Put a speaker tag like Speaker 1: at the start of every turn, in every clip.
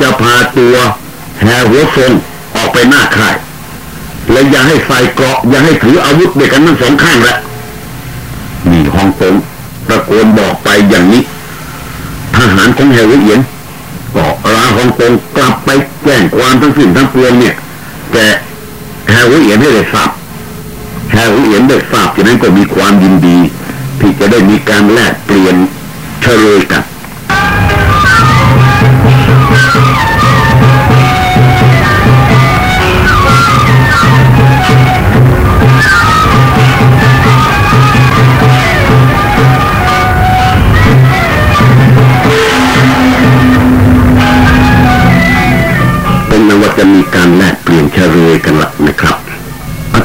Speaker 1: จะพาตัวแห่หัวทรงออกไปหน้าค่าย และอย่าให้ใส่เกราะอย่าให้ถืออาวุธด้วยกันทั้งสองข้างละนี่ฮองตงตะโกนบอกไปอย่างนี้ ทหารของแฮหัวเอี๋ยนก็ลาฮองตงกลับไปแจ้งความทั้งสิ้นทั้งปวงเนี่ย แต่แฮหัวเอี๋ยนให้ได้ทราบแฮหัวเอี๋ยนได้ทราบจากนั้นก็มีความยินดี ที่จะได้มีการแลกเปลี่ยนเฉลยกัน จะมีการแลกเปลี่ยนเฉลยกันละนะครับ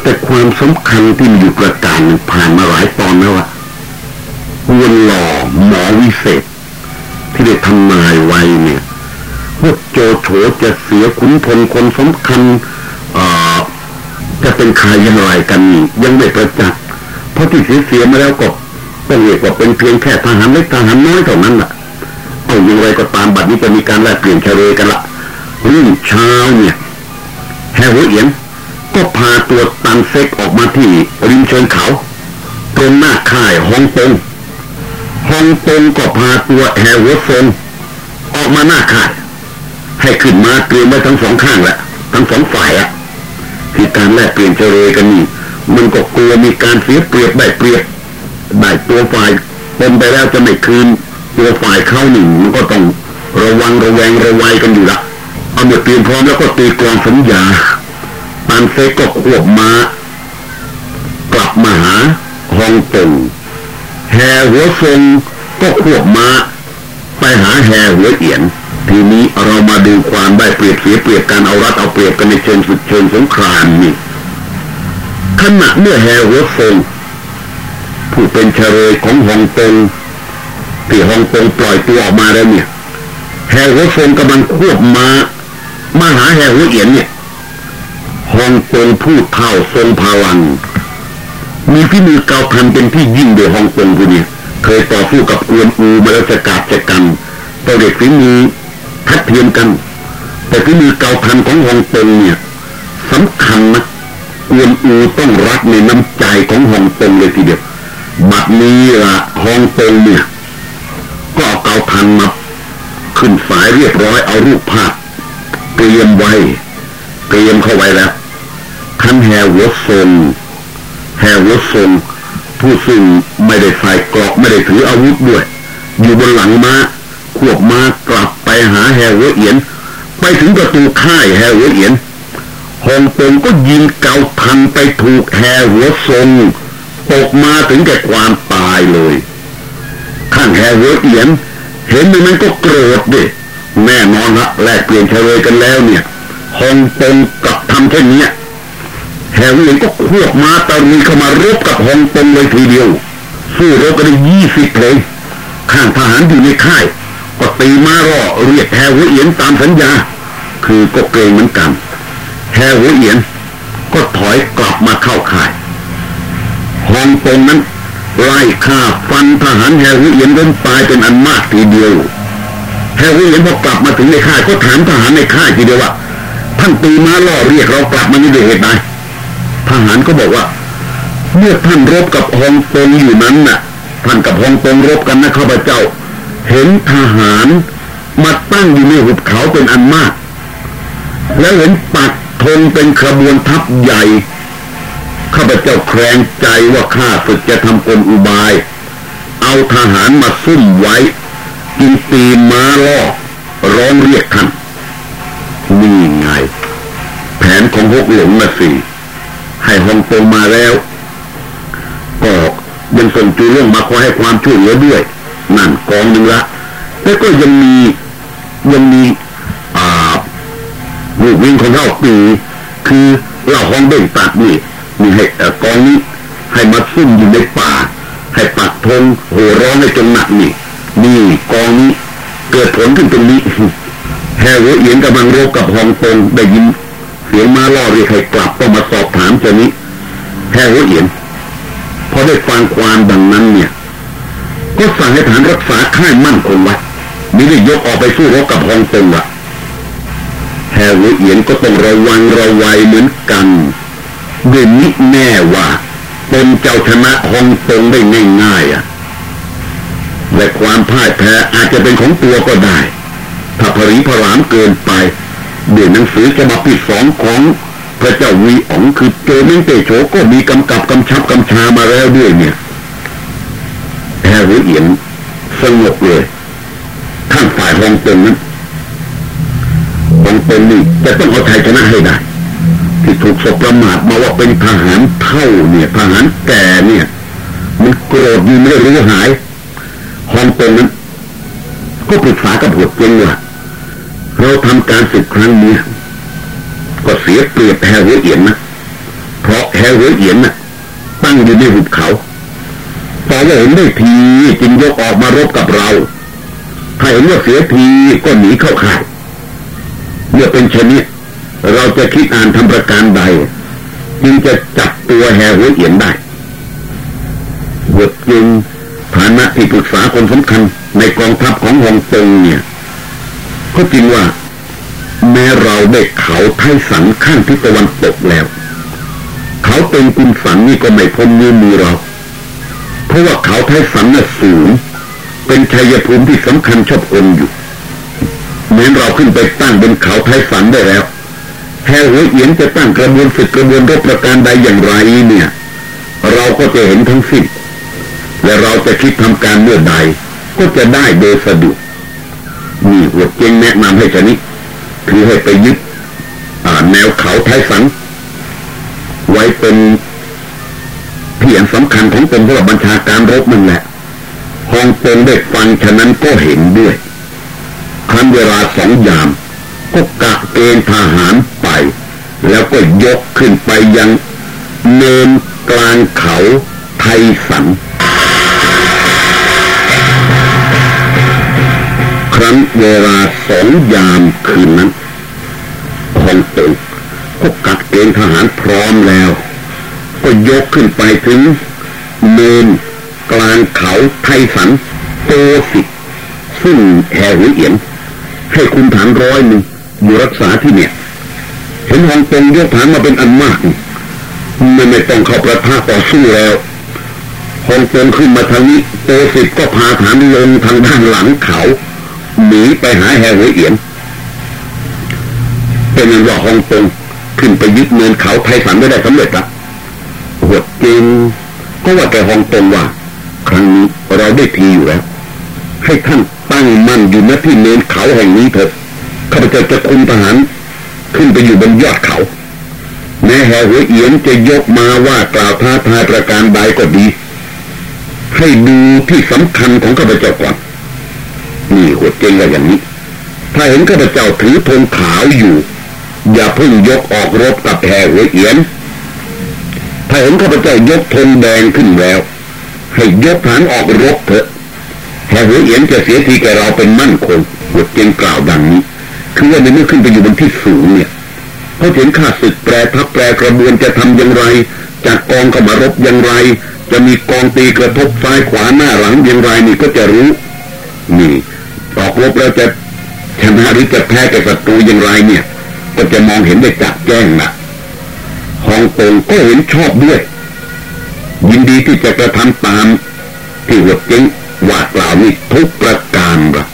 Speaker 1: แต่ความสำคัญที่มีอยู่ประการหนึ่งผ่านมาหลายตอนแล้วอะวนหล่อหมอวิเศษ ที่ได้ทำนายไว้เนี่ยว่าโจโฉจะเสียขุนพลคนสำคัญเอจะเป็นใครอย่างไรกันนี่ยังไม่ประจักษ์เพราะที่เสียเสียมาแล้วก็ต้องเรียกว่าเป็นเพียงแค่ทหารเล็กทหารน้อยเท่านั้นแหละเอาอย่างไรก็ตามบัดนี้จะมีการแลกเปลี่ยนเฉลยกันละ รุ่งเช้าเนี่ยแฮร์ริเอียนก็พาตัวตันเซ็กออกมาที่ริมเชิงเขาตรงหน้าค่ายฮองกงฮองกงก็พาตัวแฮร์รี่ซงออกมาหน้าค่ายให้ขึ้นมาเตรียมไว้ทั้งสองข้างแหละทั้งสองฝ่ายอะที่การแลกเปลี่ยนเฉลยกันนี่มันก็กลัวมีการเสียเปรียบได้เปรียบได้ตัวฝ่ายเป็นไปแล้วจะไม่คืน ตัวฝ่ายเข้าหนึ่งมันก็ต้องระวังระแวงระวัยกันอยู่ละ เอาเมื่อเตรียมพร้อมแล้วก็ตีกลองสัญญาตันเซก็ควบมากลับมาหาฮองกงแฮหัวทรงก็ควบมาไปหาแฮหัวเอียน ทีนี้เรามาดูความได้เปรียบเสียเปรียบการเอารัดเอาเปรียบกันในเชิงสุดเชิงสงครามนี่ขณะเมื่อแฮหัวทรงผู้เป็นเฉลยของฮองกงที่ฮองกงปล่อยตัวออกมาแล้วเนี่ยแฮหัวทรงกำลังควบมา มหาแฮหัวเอียนเนี่ยฮองกงผู้เท่าทรงพลัง มีฝีมือเกาทันเป็นที่ยิ่งโดยฮ่องกงผู้นี้เคยต่อสู้กับกวนอูมาแล้วจะกาบจะกันต่อเด็กฝีมือทัดเทียมกัน แต่ฝีมือเกาทันของฮ่องกงเนี่ยสำคัญนะกวนอูต้องรักในน้ำใจของฮ่องกงเลยทีเดียวบัดนี้ละฮองตงเนี่ย ก็เอาเกาทัณฑ์มาขึ้นสายเรียบร้อยเอารูปภาพ เตรียมไว้ เตรียมเข้าไว้แล้วท่านแฮร์วอสซนแฮร์วอสซนผู้ซึ่งไม่ได้ใส่เกราะไม่ได้ถืออาวุธด้วย อยู่บนหลังม้าควบม้ากลับไปหาแฮหัวเอี๋ยน ไปถึงประตูค่ายแฮหัวเอี๋ยนฮองตงก็ยิงเกาทัณฑ์ไปถูกแฮหัวซงตกมาถึงแก่ความตายเลย ข้างแฮหัวเอี๋ยน เห็นมันก็โกรธดิ แน่นอนละแลกเปลี่ยนเชลยกันแล้วเนี่ยฮองตงกลับทำเช่นนี้แฮหัวก็ควบม้าตารีเข้ามารบกับฮองตงเลยทีเดียว สู้รบกันได้ยี่สิบเพลงข้างทหารอยู่ในค่าย ก็ตีม้าล่อเรียกแฮหัวเอี๋ยนตามสัญญา คือก็เกรงเหมือนกันแฮหัวเอี๋ยน ก็ถอยกลับมาเข้าค่ายฮองตงนั้นไล่ฆ่าฟันทหารแฮหัวเอี๋ยนจนตายเป็นอันมากทีเดียว แฮหัวเอี๋ยนพอกลับมาถึงในค่ายก็ถามทหารในค่ายทีเดียวว่าท่านตีม้าล่อเรียกเรากลับมานี่ด้วยเหตุใดทหารก็บอกว่า เมื่อท่านรบกับฮองตงอยู่นั้นน่ะท่านกับฮองตงรบกันนะข้าพเจ้า เห็นทหารมาตั้งอยู่ในหุบเขาเป็นอันมาก แล้วเห็นปักธงเป็นขบวนทัพใหญ่ข้าพเจ้าแคลงใจว่าข้าศึกจะทำกลอุบาย เอาทหารมาซุ่มไว้ กินตีม้าล่อร้องเรียกท่านนี่ไง แผนของพวกหลงนะสิให้ฮองกงมาแล้ว ก็ยังส่งจูเรื่องมาขอให้ความช่วยเหลือด้วย นั่นกองหนึ่งละแล้วก็ยังมียังมีอ่าลูกวิ่งของเราปีคือเราห้องเบ่งตัดนี่มีให้กองนี้ให้มาซุ่มอยู่ในป่า ให้ปักธงโหร้องให้จงหนักนี่ นี่กองนี้เกิดผลขึ้นตรงนี้แฮร์เอียนกำลังรบกับฮองกงได้ยินเสียงมาล่อเรียกให้กลับต้องมาสอบถามเจ้านี้แฮร์ริเอียนพอได้ฟังความดังนั้นเนี่ยก็สั่งให้ฐานรักษาค่ายมั่นคงไว้ไม่ได้ยกออกไปสู้รบกับฮองกงละแฮร์เอียนก็ต้องระวังระวัยเหมือนกันด้วยมิแน่ว่าเป็นเจ้าชนะฮองตงได้ง่ายๆอะ และความพ่ายแพ้อาจจะเป็นของตัวก็ได้ ถ้าผริผรามเกินไปเดี๋ยวหนังสือฉบับที่สองของพระเจ้าวีอ๋องคือโจเมงเตโชก็มีกำกับกำชับกำชามาแล้วด้วยเนี่ยแฮร์รี่เอียนสงบเลยข้างฝ่ายฮองเตงนั้นฮองเตงนี่จะต้องเอาชัยชนะให้ได้ ที่ถูกสบประมาทมาว่าเป็นทหารเท่าเนี่ยทหารแก่เนี่ย มันโกรธยิ่งไม่รู้หาย ฮองตงนั้นก็ปรึกษากับหัวเจงว่าเราทำการศึกครั้งนี้ ก็เสียเปรียบแฮร์รี่เอียนนะเพราะแฮร์รี่เอียนนะตั้งอยู่ในหุบเขาพอว่าเห็นได้ทีจึงยกออกมารบกับเราถ้าเห็นว่าเสียทีก็หนีเข้าค่ายเมื่อเป็นเช่นนี้เราจะคิดอ่านทำประการใด จึงจะจับตัวแฮหัวเอี๋ยนได้หวดเจ้ง ฐานะที่ปรึกษาคนสำคัญในกองทัพของฮองตงเนี่ย ก็จริงว่า แม้เราได้เขาไทสันข้างทิศตะวันตกแล้ว เขาเป็นกุนสันนี่ก็ไม่พ้นมือมือเรา เพราะว่าเขาไทสันน่ะสูง เป็นชัยภูมิที่สำคัญชอบคนอยู่เหมือนเราขึ้นไปตั้งบนเขาไทสันได้แล้วแฮร์รี่เอียนจะตั้งกระบวนศึกกระบวนรบประการใดอย่างไรเนี่ย เราก็จะเห็นทั้งสิ้น และเราจะคิดทำการเมื่อใด ก็จะได้โดยสะดวกนี่หัวเจงแนะนำให้ชนิดคือให้ไปยึดแนวเขาไทสันไว้เป็นเพียงสำคัญของตนเพราะบัญชาการรบนั่นแหละฮองเต็งได้ฟังฉะนั้นก็เห็นด้วยคันเวลาสองยาม ก็กะเกณฑ์ทหารไป แล้วก็ยกขึ้นไปยังเนินกลางเขาไทสัง นั้นเวลาสองยามคืนนั้นฮองเตงก็กัดเกณฑ์ทหารพร้อมแล้ว ก็ยกขึ้นไปถึงเนินกลางเขาไทสันโตสิซึ่งแฮหัวเอี๋ยนให้คุมทหารร้อยหนึ่งอยู่รักษาที่เนี่ย เห็นฮองตงยกทหารมาเป็นอันมากไม่ไม่ต้องเข้าประท่าต่อสู้แล้วฮองตงขึ้นมาทางนี้โต้สิบก็พาทหารลงทางด้านหลังเขา หนีไปหาแฮหัวเอี๋ยน เป็นอย่างว่าฮองตงขึ้นไปยึดเนินเขาไทสันไม่ได้สำเร็จละหวดเจ้งก็ว่าแก่ฮองตงว่า ครั้งนี้เราได้ทีอยู่แล้ว ให้ท่านตั้งมั่นอยู่ณที่เนินเขาแห่งนี้เถิดข้าพเจ้าจะคุมทหารขึ้นไปอยู่บนยอดเขา แม้แฮร์รี่เอียนจะยกมาว่ากล่าวท้าทายประการใดก็ดี ให้ดูที่สำคัญของข้าพเจ้าก่อน นี่หัวเจงก็อย่างนี้ ถ้าเห็นข้าพเจ้าถือธงขาวอยู่ อย่าเพิ่งยกออกรบกับแฮร์รี่เอียน ถ้าเห็นข้าพเจ้ายกธงแดงขึ้นแล้ว ให้ยกฐานออกรบเถอะแฮร์รี่เอียนจะเสียทีแกเราเป็นมั่นคงหัวเจงกล่าวดังนี้ คือว่าในเมื่อขึ้นไปอยู่บนที่สูงเนี่ยเขาเห็นข้าศึกแปรทัพแปรกระบวนจะทำอย่างไรจากกองเข้ามารบอย่างไร จะมีกองตีกระทบซ้ายขวาหน้าหลังอย่างไรนี่ก็จะรู้ นี่ ออกรบแล้วจะชนะหรือจะแพ้กับศัตรูอย่างไรเนี่ย ก็จะมองเห็นได้จัดแจ้งนะฮองตงก็เห็นชอบด้วย ยินดีที่จะกระทำตามที่หัวเจ๊งว่ากล่าวนี้ทุกประการละ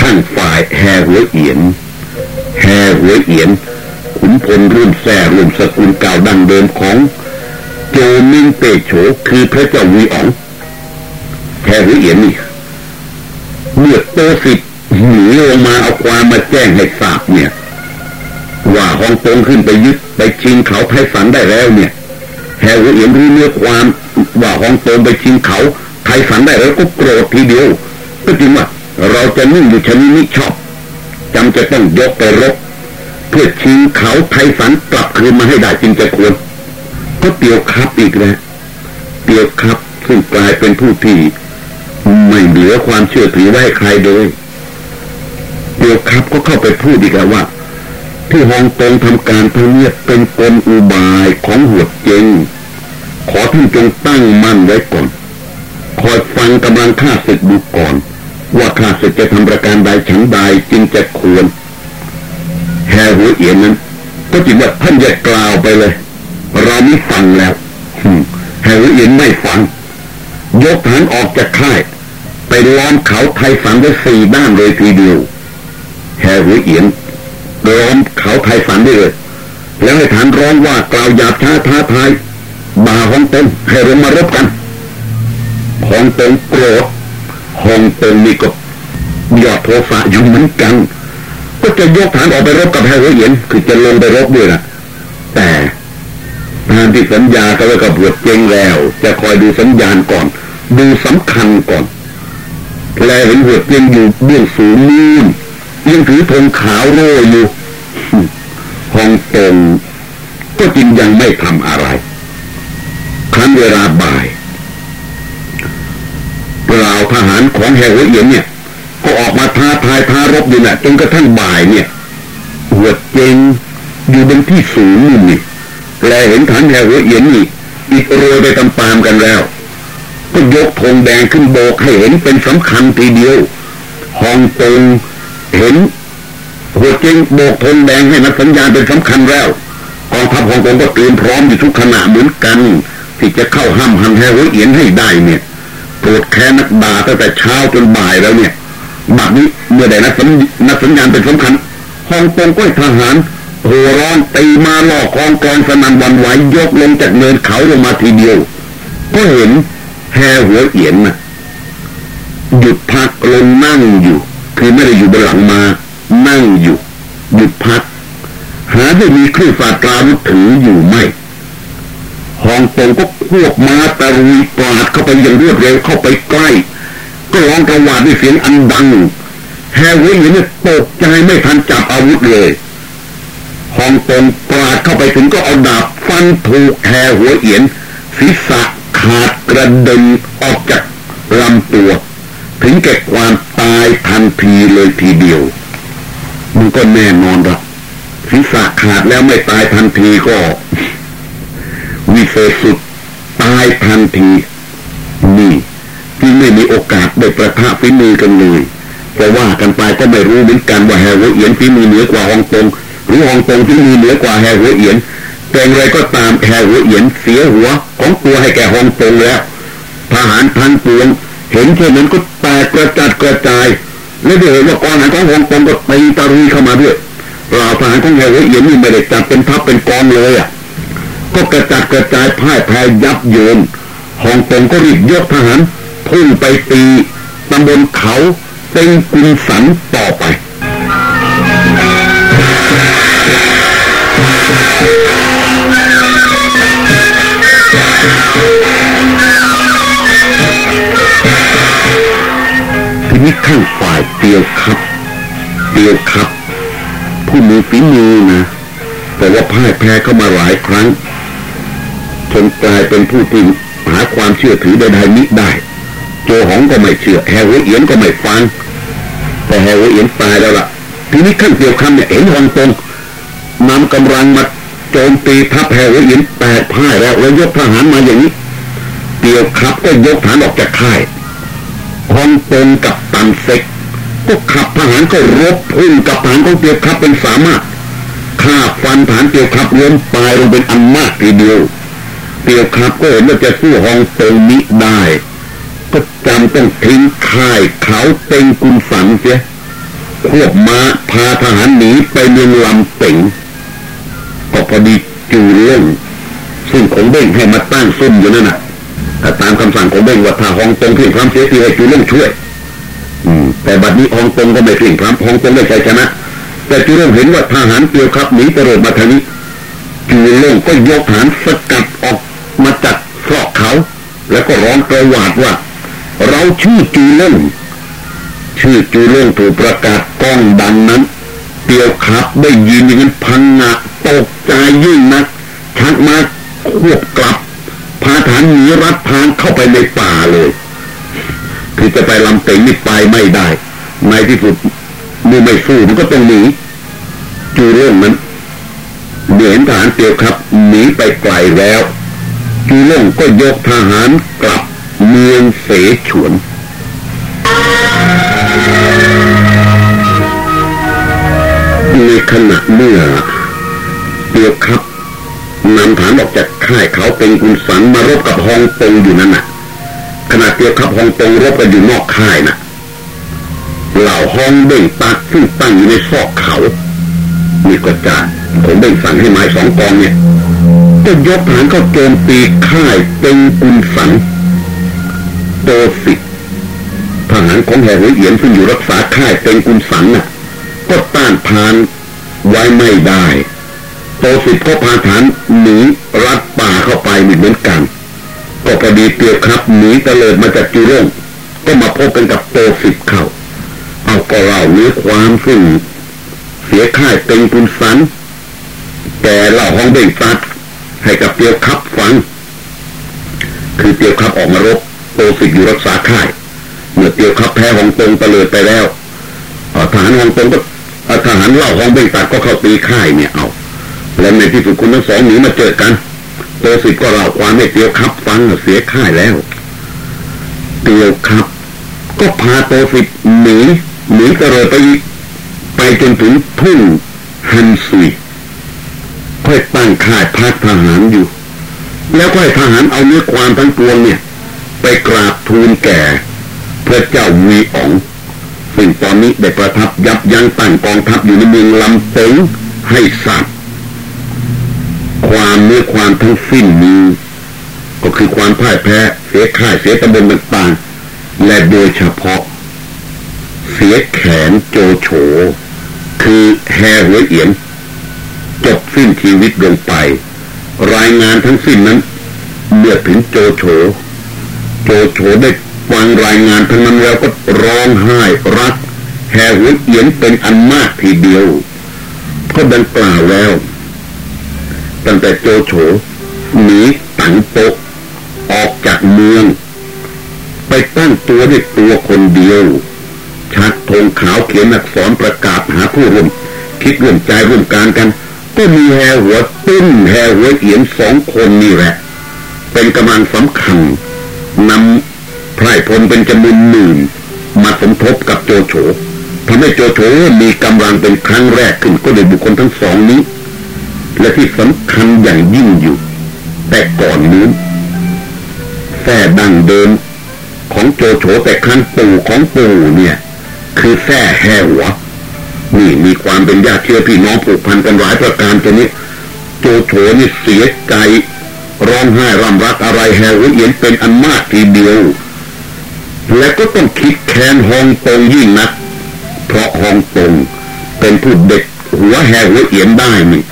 Speaker 1: ข้างฝ่ายแฮหัวเอียนแฮหัวเอียน ขุนพลรุ่นแซ่รุ่นสกุลเก่าดังเดิมของ โจมิงเตโฉคือพระเจ้าวีอ๋องแฮหัวเอียนนี่เมื่อโตสิทธิ์หนีลงมาเอาความมาแจ้งให้ทราบเนี่ย ว่าฮองตงขึ้นไปยึดไปชิงเขาไทสันได้แล้วเนี่ยแฮร์รี่เอียนรู้เนื้อความว่าฮองตงไปชิงเขาไทสันได้แล้วก็โกรธทีเดียว ก็จริงว่าเราจะนิ่งอยู่ชนิดนี้ชอบจำจะต้องยกไปรบเพื่อชิงเขาไทสันกลับคืนมาให้ได้จริงจะควร ก็เตียวครับอีกแล้วเตียวครับ ซึ่งกลายเป็นผู้ที่ไม่เหลือความเชื่อถือไว้ใครโดยเตียวครับก็เข้าไปพูดอีกแล้วว่า ที่ฮองตงทำการทั้งนี้เป็นกลอุบายของหัวเจงขอท่านจงตั้งมั่นไว้ก่อน คอยฟังกำลังข้าศึกดูก่อน ว่าข้าศึกจะทำประการใดฉันใดจึงจะควรแฮหัวเอียนนั้น ก็จิงว่าท่านอย่ากล่าวไปเลย เราไม่ฟังแล้วแฮหัวเอียนไม่ฟัง ยกฐานออกจากค่าย ไปล้อมเขาไทยฝันไว้สี่ด้านเลยทีเดียวแฮหัวเอียนล้อมเขาไทยฝันได้เลย แล้วให้ฐานร้องว่ากล่าวหยาบช้าท้าทายบ่าฮองเต็งให้ลงมารบกันฮองเต็งโกรธฮองเต็งนี่ก็ยอดโทสะอยู่เหมือนกัน ก็จะยกฐานออกไปรบกับแฮร์เอียนคือจะลงไปรบด้วยนะแต่ ทานที่สัญญาก็ไว้กับบวชเจงแล้ว จะคอยดูสัญญาณก่อน ดูสำคัญก่อนแลเห็นหัวเจงอยู่เบื้องสูงนู่นยังถือธงขาวโรยอยู่ฮองเต็งก็จริงยังไม่ทำอะไร ครั้นเวลาบ่ายเราทหารของแห่หัวเอียนเนี่ย ก็ออกมาท้าทายท้ารบอยู่นะ่ะจนกระทั่งบ่ายเนี่ยหัวเจงอยู่บนที่สูงนู่นนี่ แลเห็นฐานแห่หัวเอียนนี่อีกโรยไปตามกันแล้ว ก็ยกธงแดงขึ้นโบกให้เห็นเป็นสำคัญทีเดียวฮองตงเห็นหัวเจงโบกธงแดงให้นักสัญญาณเป็นสำคัญแล้วกองทัพฮองกงก็เตรียมพร้อมอยู่ทุกขณะเหมือนกัน ที่จะเข้าห้ามหันแฮหัวเอียนให้ได้เนี่ยโกรธแค้นนักด่าตั้งแต่เช้าจนบ่ายแล้วเนี่ยบัดนี้เมื่อได้นักสัญญาณเป็นสำคัญฮองกงก็ทหาร หัวร้อนตีมาล่อกองกองสนันวันไหวยกลงจากเนินเขาลงมาทีเดียว ก็เห็นแฮหัวเอียนนะหยุดพักลงนั่งอยู่ คือไม่ได้อยู่บนหลังมา นั่งอยู่ หยุดพัก หาได้มีเครื่องฝาตราวุธถืออยู่ไม่ฮองตงก็ควบมาตะรุยปาดเข้าไปอย่างรวดเร็วเข้าไปใกล้ ก็ร้องกระวาดด้วยเสียงอันดังแฮร์รี่เนี่ยตกใจไม่ทันจับอาวุธเลย ฮองตงปาดเข้าไปถึงก็เอาดาบฟันถูกแฮร์หัวเอียนศีรษะขาดกระเด็นออกจากลำตัว ถึงแก่ความตายทันทีเลยทีเดียว มันก็แน่นอนละศีรษะขาดแล้วไม่ตายทันทีก็ วิเศษสุดตายทันที นี่ที่ไม่มีโอกาสได้ปะทะฝีมือกันเลยแต่ว่ากันไปก็ไม่รู้เหมือนกันว่าแฮหัวเอียนฝีมือเหนือกว่าฮองตง หรือฮองตงฝีมือเหนือกว่าแฮหัวเอียนแต่อย่างไรก็ตามแฮหัวเอียนเสียหัวของตัวให้แก่ฮองตงแล้วทหารพันปวงเห็นเช่นนั้นก็แตกกระจัดกระจาย และเดี๋ยวว่ากองทหารของฮองตงก็ตีตะรุยเข้ามาด้วยเราทหารของแฮร์วเอียนนี่ไม่ได้จัดเป็นทัพเป็นกองเลยอะก็กระจัดกระจายพ่ายแพ้ยับเยินฮ่องกงก็รีบยกทหารพุ่งไปตีตำบลเขาเต็งกุนสันต่อไป ข้างฝ่ายเตียวครับเตียวครับ ผู้มีฝีมือนะ แต่ว่าพ่ายแพ้เข้ามาหลายครั้งจนกลายเป็นผู้ที่หาความเชื่อถือใดๆมิได้ โจหองก็ไม่เชื่อแฮร์รี่เอียนก็ไม่ฟัง แต่แฮร์รี่เอียนตายแล้วล่ะ ทีนี้ครั้นเตียวคับเนี่ยเห็นฮองตงนำกำลังมาโจมตีทัพแฮร์รี่เอียนแตกพ่ายแล้วแล้วยกทหารมาอย่างนี้เตียวครับก็ยกฐานออกจากค่ายฮองตงกับ ตันเซ็กก็ขับทหารก็รบพุ่งกับฐานของเตียวครับเป็นสามารถฆ่าฟันฐานเตียวครับล้มตายลงเป็นอันมากทีเดียวเตียวครับก็เห็นว่าจะสู้ฮองเตงมิได้ ก็จำต้องทิ้งค่ายเขาเต็งกุนสันเสียควบมาพาทหารหนีไปเมืองลำเต็งก็พอดีจูเล่งซึ่งของเบ้งให้มาตั้งซุ่มอยู่นั่นน่ะแต่ตามคำสั่งของเบ้งว่าถ้าฮองเตงเพียงพร้ำเสียทีให้จูเล่งช่วย แต่บัดนี้องตงก็ไม่เพียงพรำองตงได้ชัยชนะ แต่จูเล่งเห็นว่าทหารเตียวครับหนีตะโรดมาทางนี้จูเล่งก็ยกฐานสกัดออกมาจากซอกเขา แล้วก็ร้องกระหวาดว่า เราชื่อจูเล่งชื่อจูเล่งถูกประกาศกล้องดังนั้นเตียวครับได้ยินอย่างนั้นพังงะตกใจยิ่งนักชักมาควบกลับพาฐานหนีรัดทางเข้าไปในป่าเลย คือจะไปลำเต็งนี่ไปไม่ได้ ในที่สุดเมื่อไม่สู้มันก็ต้องหนีจูเล่งนั้นเห็นทหารเตียวครับหนีไปไกลแล้วจูเล่งก็ยกทหารกลับมีมืองเสฉวนในขณะเมื่อเตียวครับนำฐานออกจากค่ายเขาเป็นกุนสันมารบกับฮองตงอยู่นั่นน่ะ ขณะเตียวครับฮองตงรบกันอยู่นอกค่ายน่ะเหล่าฮองเบ่งตักซึ่งตั้งอยู่ในซอกเขามีกระจาผมเบ่งสั่งให้ไม้สองกองเนี่ยก็ยกฐานเข้าโจมตีค่ายเป็นกุนสันโตสิทหารของแห่หัวเอียนซึ่งอยู่รักษาค่ายเป็นกุนสันน่ะ ก็ต้านทานไว้ไม่ได้โตสิก็พาฐานหนีรัดป่าเข้าไปเหมือนกัน ก็พอดีเตียวครับหนีตะเลิดมาจากจุร่งก็มาพบกันกับโตสิบเขาเอาก็เล่าเนื้อความซึ่งเสียค่ายเป็นกุนสันแกเล่าห้องเบ่งตัดให้กับเตียวครับฟัง คือเตียวครับออกมารบโตสิบอยู่รักษาค่าย เมื่อเตียวครับแพ้ฮองตรงตะเลิดไปแล้วทหารฮองตรงก็ทหารเล่าห้องเบ่งตัดก็เข้าตีค่ายเนี่ยเอา และในที่สุดคุณทั้งสองหนีมาเจอกัน โตสิบก็เล่าความให้เตียวครับ ฟังเสียค่ายแล้ว เตียวครับ ก็พาโตสิบหนีหนีตะเลิดไปไปจนถึงทุ่งฮันซุยค่อยตั้งค่ายพักทหารอยู่ แล้วค่อยทหารเอาเนื้อความทั้งปวงเนี่ย ไปกราบทูลแก่ พระเจ้าวีอ๋องซึ่งตอนนี้ได้ประทับยับยั้งตั้งกองทัพอยู่ในเมืองลำเต็งให้สัตว์ ความเนื้อความทั้งสิ้นนี้ก็คือความพ่ายแพ้เสียค่ายเสียตำบลต่างๆ และโดยเฉพาะ เสียแขนโจโฉ คือแฮหัวเอียนจบสิ้นชีวิตลงไป รายงานทั้งสิ้นนั้นเมื่อถึงโจโฉ โจโฉได้ฟังรายงานทั้งนั้นแล้วก็ร้องไห้รักแห่หัวเอียนเป็นอันมากทีเดียวก็ดังกล่าวแล้ว ตั้งแต่โจโฉหนีตังโตออกจากเมือง ไปตั้งตัวด้วยตัวคนเดียว ชักธงขาวเขียนอักษรประกาศหาผู้ร่วมคิดร่วมใจร่วมการกัน ก็มีแฮหัวตุ้นแฮหัวเอียนสองคนนี่แหละ เป็นกำลังสำคัญนำไพร่พลเป็นจำนวนหมื่นมาสมทบกับโจโฉทำให้โจโฉมีกำลังเป็นครั้งแรกขึ้นก็โดยบุคคลทั้งสองนี้ และที่สำคัญอย่างยิ่งอยู่ แต่ก่อนนี้แท่ดังเดิมของโจโฉแต่ครั้งปู่ของปู่เนี่ย คือแท่แห่หัวนี่มีความเป็นญาติเชื้อพี่น้องผูกพันกันหลายประการจนนี้โจโฉนี่เสียใจร้องไห้รำรักอะไรแฮวเอียนเป็นอันมากทีเดียว และก็ต้องคิดแค้นฮองตงยิ่งนัก เพราะฮองตงเป็นผู้เด็กหัวแฮวเอียนได้นี่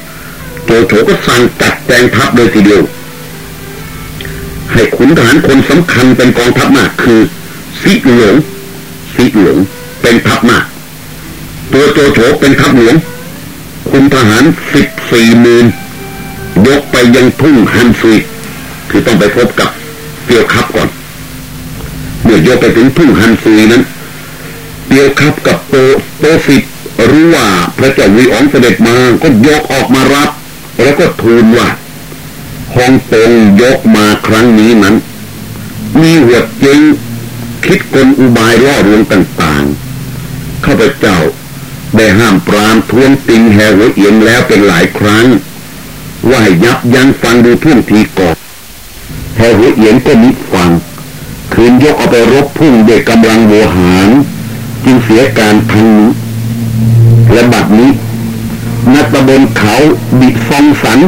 Speaker 1: โจโฉก็สั่งจัดแจงทัพเลยทีเดียว ให้ขุนทหารคนสำคัญเป็นกองทัพมากคือซิหลงซิหลงเป็นทัพมาก ตัวโจโฉเป็นทัพหลวงคุมทหารสิบสี่หมื่นยกไปยังทุ่งฮันซุยคือต้องไปพบกับเปียวคับก่อน เมื่อยกไปถึงทุ่งฮันซุยนั้นเปียวคับกับโตโตสิบรู้ว่าพระเจ้าวีอองเสด็จมาก็ยกออกมารับ แล้วก็ทูลว่าฮองตงยกมาครั้งนี้นั้น มีหัวจริงคิดกลอุบายล่อลวงต่างๆ ข้าพเจ้าได้ห้ามปรามทวงติงแหวเอียงแล้วเป็นหลายครั้ง ว่าให้ยับยั้งฟังดูท่วงทีก่อนแหวเอียงก็มิฟัง คืนยกเอาไปรบพุ่งเด็กกำลังโวหาร จึงเสียการทันและบัดนี้ นัตะบนเขาบิดฟองสัน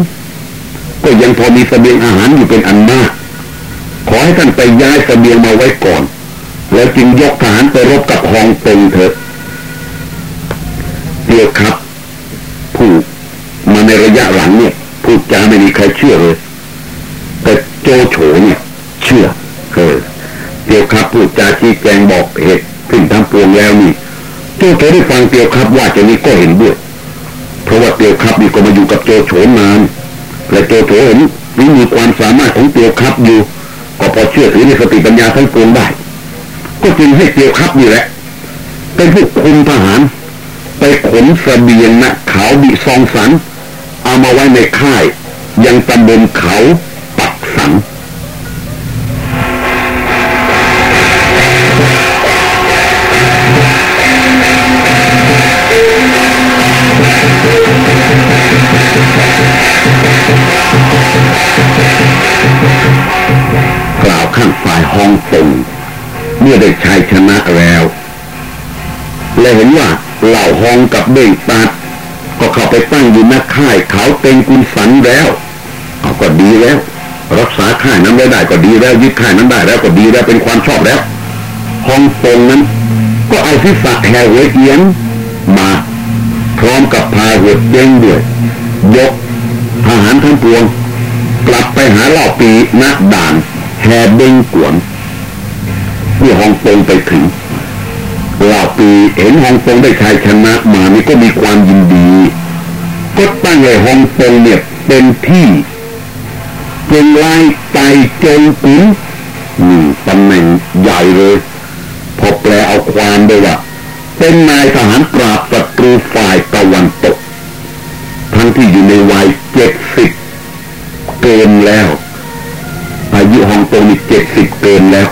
Speaker 1: ก็ยังพอมีสเสบียงอาหารอยู่เป็นอันมาก ขอให้ท่านไปย้ายสเสบียงมาไว้ก่อน แล้วจึงยกทหารไปรบกับฮองเต็งเถอะเดียวครับ ผู้มาในระยะหลังเนี่ยพูดจาไม่มีใครเชื่อเลย แต่โจโฉเนี่ย เชื่อเออเดียวครับพูดจาชี้แจงบอกเหตุขึ้นทำปวงแล้วนี่โจโฉได้ฟังเตียวครับว่าจะนี้ก็เห็นด้วย เพราะว่าเตียวครับนี่ก็มาอยู่กับโจโฉนานและโจโฉเห็นวิมีความสามารถของเตียวครับอยู่ก็พอเชื่อถือในสติปัญญาทั้งปวงได้ ก็จึงให้เตียวครับนี่แหละ เป็นผู้คุมทหาร ไปขนสเสบียงนะขาวบิซองสันเอามาไว้ในค่าย ยังตำบลเขา มื่อได้ชัยชนะแล้ว และเห็นว่าเหล่าฮองกับเบ่งตัด ก็เข้าไปตั้งอยู่หน้าค่ายเขาเต็งกุนสันแล้วเอาก็ดีแล้ว รักษาค่ายนั้นได้ได้ก็ดีแล้วยึดค่ายนั้นได้แล้วก็ดีแล้วเป็นความชอบแล้วฮองตงนั้น ก็เอาทิศแห่หัวเอียนมาพร้อมกับพาหัวเย้งด้วยยกทหารทั้งปวง กลับไปหาเล่าปีนักด่านแห่เบงกวน เมื่อฮองตงไปถึงเล่าปีเห็นฮองตงได้ชัยชนะมานี่ก็มีความยินดี ก็ตั้งให้ฮองตงเนี่ยเป็นที่เป็นลายไตเจงกุนนี่ตำแหน่งใหญ่เลยพอแปลเอาความได้ว่าเป็นนายทหารปราบศัตรูฝ่ายตะวันตก ทั้งที่อยู่ในวัยเจ็ดสิบเกินแล้ว อายุฮองตงนี่เจ็ดสิบเกินแล้ว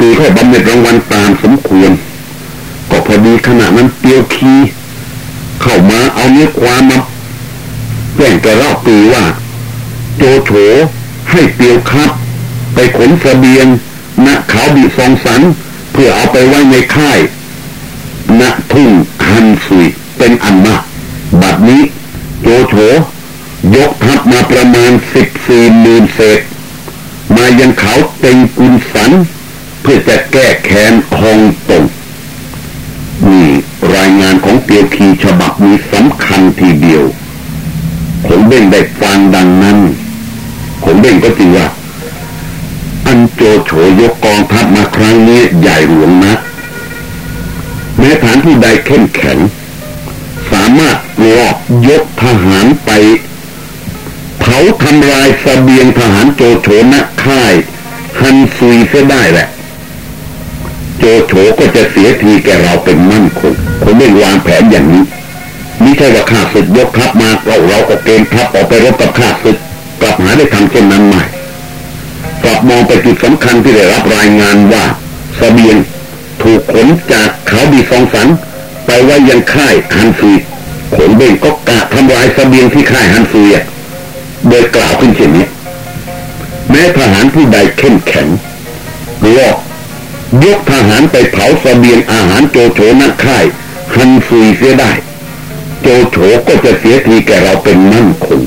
Speaker 1: แล้วเราปีก็บำเหน็จรางวัลตามสมควร ก็พอดีขณะนั้นเตียวคีเข้ามาเอาเนื้อความมาแจ้งแกเล่าปีว่า โจโฉให้เตียวครับ ไปขนสเสบียงณเขาบีซองสัน เพื่อเอาไปไว้ในค่ายณทุ่งฮันซุยเป็นอันมากบัดนี้โจโฉยกทัพมาประมาณสิบสี่หมื่นเศษ มายังเขาเต็งกุนสัน เพื่อจะแก้แค้นฮองตงนี่รายงานของเตียวคีฉบับนี้สำคัญทีเดียว ผมเบ่งได้ฟังดังนั้น ผมเบ่งก็จริงว่า อันโจโฉยกกองทัพมาครั้งนี้ใหญ่หลวงนะแม้ฐานที่ใดเข้มแข็ง สามารถลอบยกทหารไป เผาทำลายสเสบียงทหารโจโฉนะค่ายฮันซุยเสียได้แหละ โจโฉก็จะเสียทีแกเราเป็นมั่นคงผมไม่วางแผนอย่างนี้มิใช่ว่าข้าศึกยกทัพมาเราเราก็เกณฑ์ทัพออกไปรบกับข้าศึกกลับหาได้ทำเช่นนั้นใหม่กลับมองไปจุดสำคัญที่ได้รับรายงานว่าสเสบียงถูกขนจากเขาบีฟองสัน ไปไว้ยังค่ายฮันซุยขนเบ่งก็กะทำลายสเสบียงที่ค่ายฮันซุยโดยกล่าวขึ้นเช่นนี้ แม้ทหารผู้ใดเข้มแข็งลอก ยกทหารไปเผาสเสบียงอาหารโจโฉนักค่ายฮันซุยเสียได้ โจโฉก็จะเสียทีแก่เราเป็นมั่นคง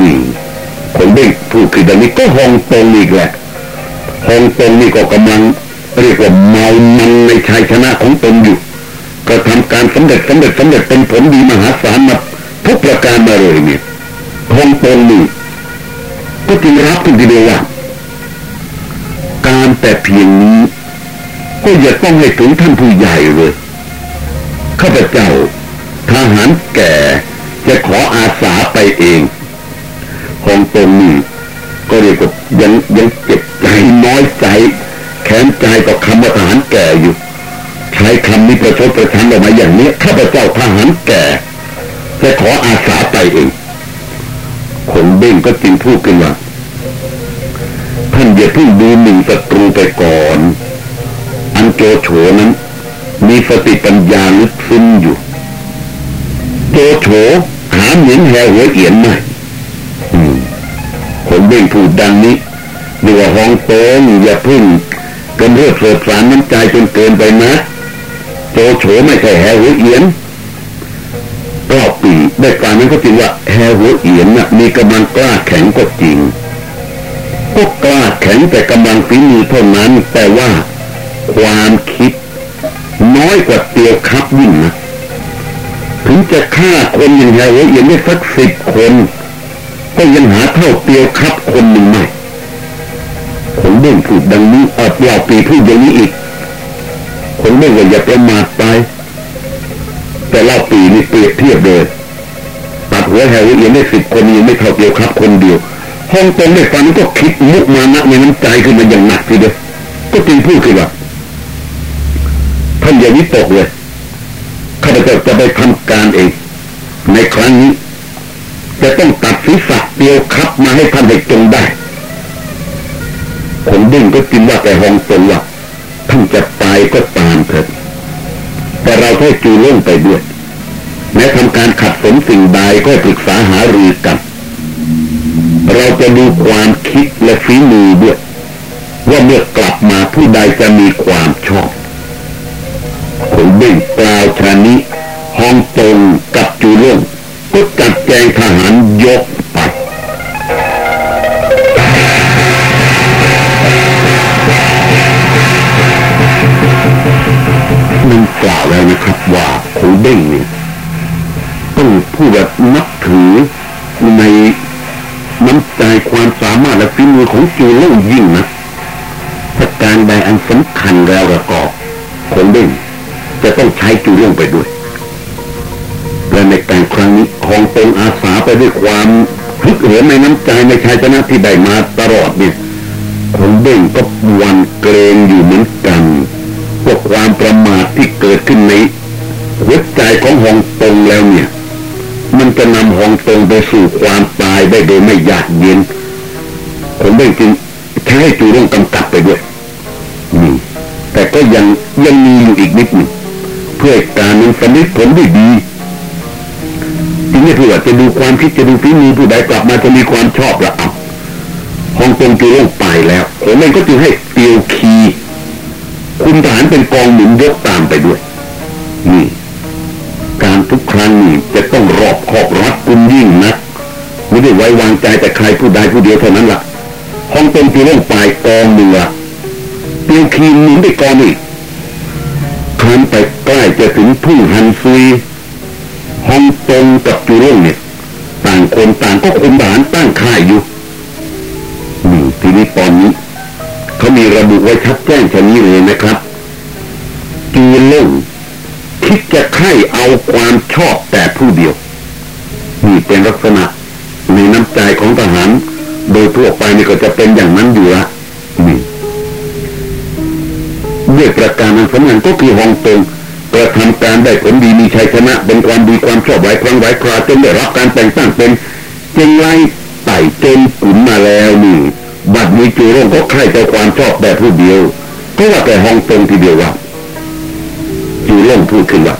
Speaker 1: นี่คนเบ่งพูดคือดังนี้ก็ฮองตงอีกแหละฮองตงนี่ก็กำลังเรียกว่าเมามันในชัยชนะของตนอยู่ก็ทำการสำเร็จสำเร็จสำเร็จเป็นผลดีมหาศาลมาทุกประการมาเลยเนี่ยฮองตงนี่ก็จึงรับทุกทีเดียวว่า แต่เพียงนี้ ก็อย่าต้องให้ถึงท่านผู้ใหญ่เลยข้าพเจ้าทหารแก่จะขออาสาไปเองฮองตงนี่ก็เรียกว่ายังยังเจ็บใจน้อยใจ แค้นใจต่อคำว่าทหารแก่อยู่ ใช้คำนี้ประชดประชันออกมาอย่างนี้ข้าพเจ้าทหารแก่จะขออาสาไปเองขนเบ้งก็จึงพูดกันว่า ท่านอย่าเพิ่งดูหนึ่งศัตรูไปก่อน อันโจโฉนั้น มีสติปัญญาลึกซึ้งอยู่ โจโฉหาเหมือนแหวหัวเอียนไหมผมเบ่งพูดดังนี้ดูว่าฮองโตงอย่าพึ่งกันเรื่องเสดสารน้ำใจจนเกินไปนะโจโฉไม่ใช่แหวหัวเอียนเล่าปีได้การนั้นก็จริงว่าแหวหัวเอียนน่ะมีกำลังกล้าแข็งก็จริง ก็กล้าแข็งแต่กำลังฝีมือเท่านั้น แต่ว่าความคิด น้อยกว่าเตียวครับยิ่งนะถึงจะฆ่าคนอย่างแหวหัวเอียนได้สักสิบคน ก็ยังหาเท่าเตียวครับคนหนึ่งไม่ผมเด้งพูดดังนี้อดเปล่าปีพูดอย่างนี้อีกผมเด้งว่าอย่าประมาทไป แต่เล่าปีนี่เปรียบเทียบเลยตัดหัวแหวเอียนได้สิบคนยังไม่เท่าเตียวครับคนเดียว ห้องตรงได้ฟังก็คิดมุกมานะในน้ำใจขึ้นมาอย่างหนักทีเดียวก็จึงพูดขึ้นว่าท่านอย่าวิตกเลยข้าพเจ้าจะไปทำการเอง ในครั้งนี้ จะต้องตัดศีรษะเดียวครับมาให้ท่านได้จงได้คนดิ้งก็กินว่าแต่ห้องตรงว่าท่านจะตายก็ตามเถิดแต่เราแค่จูเล่งไปด้วยแม้ทำการขัดสนสิ่งใดก็ปรึกษาหารือกัน เราจะดูความคิดและฝีมือด้วยว่าเมื่อกลับมาผู้ใดจะมีความชอบคนเบ่งกล่าวชานี้ฮองตงกับจูเรื่งก็จัดแจงทหารยกไปมันกล่าวแล้วนะครับว่าคงเด้งเนี่ยต้องพูดแบบนับถือใน น้ำใจความสามารถและฝีมือของจูเล่งยิ่งนะถ้าการใดอันสำคัญแล้วละก็คงเด้งจะต้องใช้จูเล่งไปด้วย และในการครั้งนี้ของตรงอาสาไปด้วยความฮึกเหิมในน้ำใจในชัยชนะที่ได้มาตลอดเนี่ยคงเด้งก็วันเกรงอยู่เหมือนกันพวกความประมาทที่เกิดขึ้นในหัวใจของฮองตงแล้วเนี่ย มันจะนำฮองตงไปสู่ความตายได้โดยไม่ยากเย็นผมได้จริงใช้ให้จูร่งกำกับไปด้วยนี่แต่ก็ยังยังมีอยู่อีกนิดหนึ่งเพื่อการมันสำเร็จผลได้ดีทีนี้เพื่อจะดูความคิดจะดูฝีมือผู้ใดกลับมาจะมีความชอบละเอาฮองตงจูร่งไปแล้วผมเองก็จึงให้เตียวคีคุณฐานเป็นกองหนุนยกตามไปด้วยนี่การทุกครั้งนี่จะต้องรอบคอบรัดกุมยิ่งนะ ไม่ได้ไว้วางใจแต่ใครผู้ใดผู้เดียวเท่านั้นละ่ะห้องเต็มที่ร่องปลายกองหนึ่งละเตียงคีนหนุนไปกองอีกครั้นไปใกล้จะถึงทุ่งฮันซุยห้องตรงกับจูร่งเนี่ยต่างคนต่างก็คุมฐานตั้งค่ายอยู่นี่ทีนี้ตอนนี้เขามีระบุไว้ชัดแจ้งชนี้เลยนะครับจูเล่งคิดจะใคร่เอาความชอบแต่ผู้เดียวนี่เป็นลักษณะ ในน้ำใจของทหาร โดยทั่วไปนี่ก็จะเป็นอย่างนั้นอยู่ละนี่ด้วยประการนั้นสำคัญก็คือฮองตงกระทำการได้ผลดีมีชัยชนะ เป็นความดีความชอบไหวครั้งไหวคราจนได้รับการแต่งตั้งเป็นเจงไรไต่เจนขุนมาแล้วนี่บัดนี้จูร่งก็ใคร่ใจความชอบแต่ผู้เดียวก็ว่าแต่ฮองตงทีเดียวว่าจูร่งพูดขึ้นว่า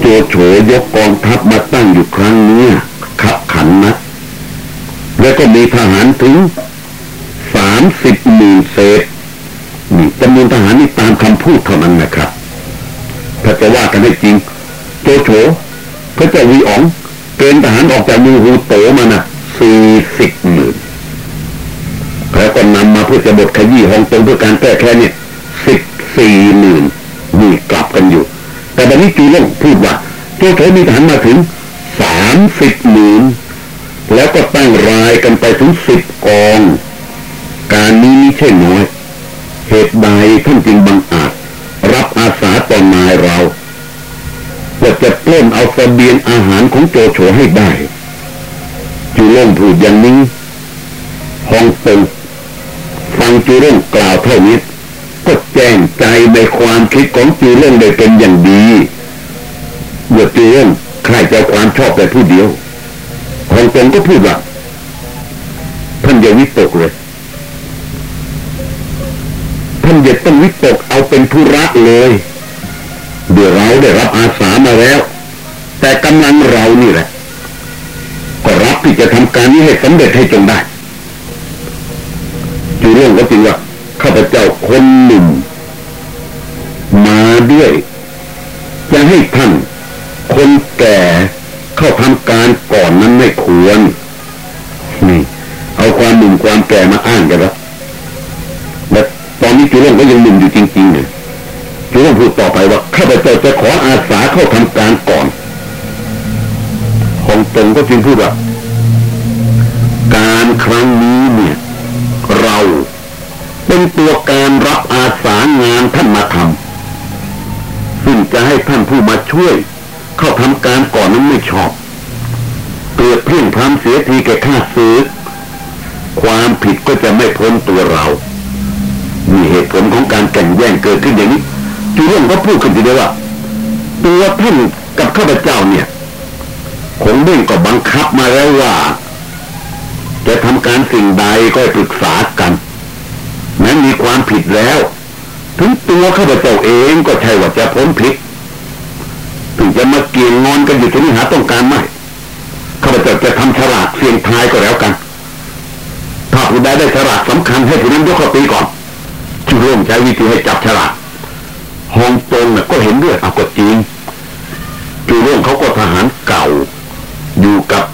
Speaker 1: โจโฉยกกองทัพมาตั้งอยู่ครั้งนี้ นนะแล้วก็มีทหารถึงสามสิบหมื่นเศษนี่จำนวนทหารนี่ตามคำพูดเท่านั้นนะครับ ถ้าจะว่ากันให้จริง โจโฉพระเจ้าวีอ๋องเกณฑ์ทหารออกจากมือฮูโตมานะสี่สิบหมื่นแล้วก็นำมาเพื่อจะบทขยี้ฮองตงเพื่อการแก้แค้นเนี่ยสิบสี่หมื่นนี่กลับกันอยู่ แต่บัดนี้จูล่งพูดว่าโจโฉมีทหารมาถึงสามสิบหมื่น แล้วก็ตั้งรายกันไปถึงสิบกอง การนี้ไม่ใช่น้อย เหตุใดท่านจึงบังอาจ รับอาสาต่อนายเราว่าจะปล้นเอาเสบียงอาหารของโจโฉให้ได้จูล่งพูดอย่างนี้ฮองตงฟังจูล่งกล่าวเท่านี้ก็แจ้งใจในความคิดของจูล่งได้เป็นอย่างดีเมื่อจูล่งใครจะความชอบแต่ผู้เดียว องตงก็พูดว่าท่านอย่าวิตกเลยท่านอย่าต้องวิตกเอาเป็นธุระเลย เดี๋ยวเราได้รับอาสามาแล้ว แต่กำลังเรานี่แหละ ก็รับที่จะทำการนี้ให้สำเร็จให้จงได้จูเรื่องก็จริงว่าข้าพเจ้าคนหนึ่ง มาด้วยจะให้ท่านคนแก่ เข้าทำการก่อนนั้นไม่ควรนี่เอาความหนุ่มความแก่มาอ้างกันแล้วและตอนนี้จูเรื่องก็ยังหนุ่มอยู่จริงๆเนี่ยจูเรื่องพูดต่อไปว่าข้าพเจ้าจะขออาสาเข้าทำการก่อน ของตรงก็จึงพูดว่าการครั้งนี้เนี่ย เราเป็นตัวการรับอาสางานท่านมาทำซึ่งจะให้ท่านผู้มาช่วย เข้าทำการก่อนนั้นไม่ชอบ เกิดเพียงพร้ำเสียทีแก่ข้าซื้อ ความผิดก็จะไม่พ้นตัวเรา มีเหตุผลของการแข่งแย่งเกิดขึ้นอย่างนี้จูเรื่องก็พูดกันทีเดียวว่าตัวท่านกับข้าพเจ้าเนี่ยคงเด้งก็บังคับมาแล้วว่า จะทำการสิ่งใดก็ปรึกษากันแม้มีความผิดแล้ว ถึงตัวข้าพเจ้าเองก็ใช่ว่าจะพ้นผิด ถึงจะมาเกี่ยงงอนกันอยู่ที่นี่หาต้องการไม่ข้าพเจ้าจะทำฉลากเสียงทายก็แล้วกัน ถ้าผู้ใดได้ฉลากสำคัญให้ผู้นั้นยกเข้าตีก่อนจูร่งใช้วิธีให้จับฉลากฮองตงน่ะก็เห็นด้วยเอาก็จริงจูร่งเขาก็ทหารเก่า อยู่กับ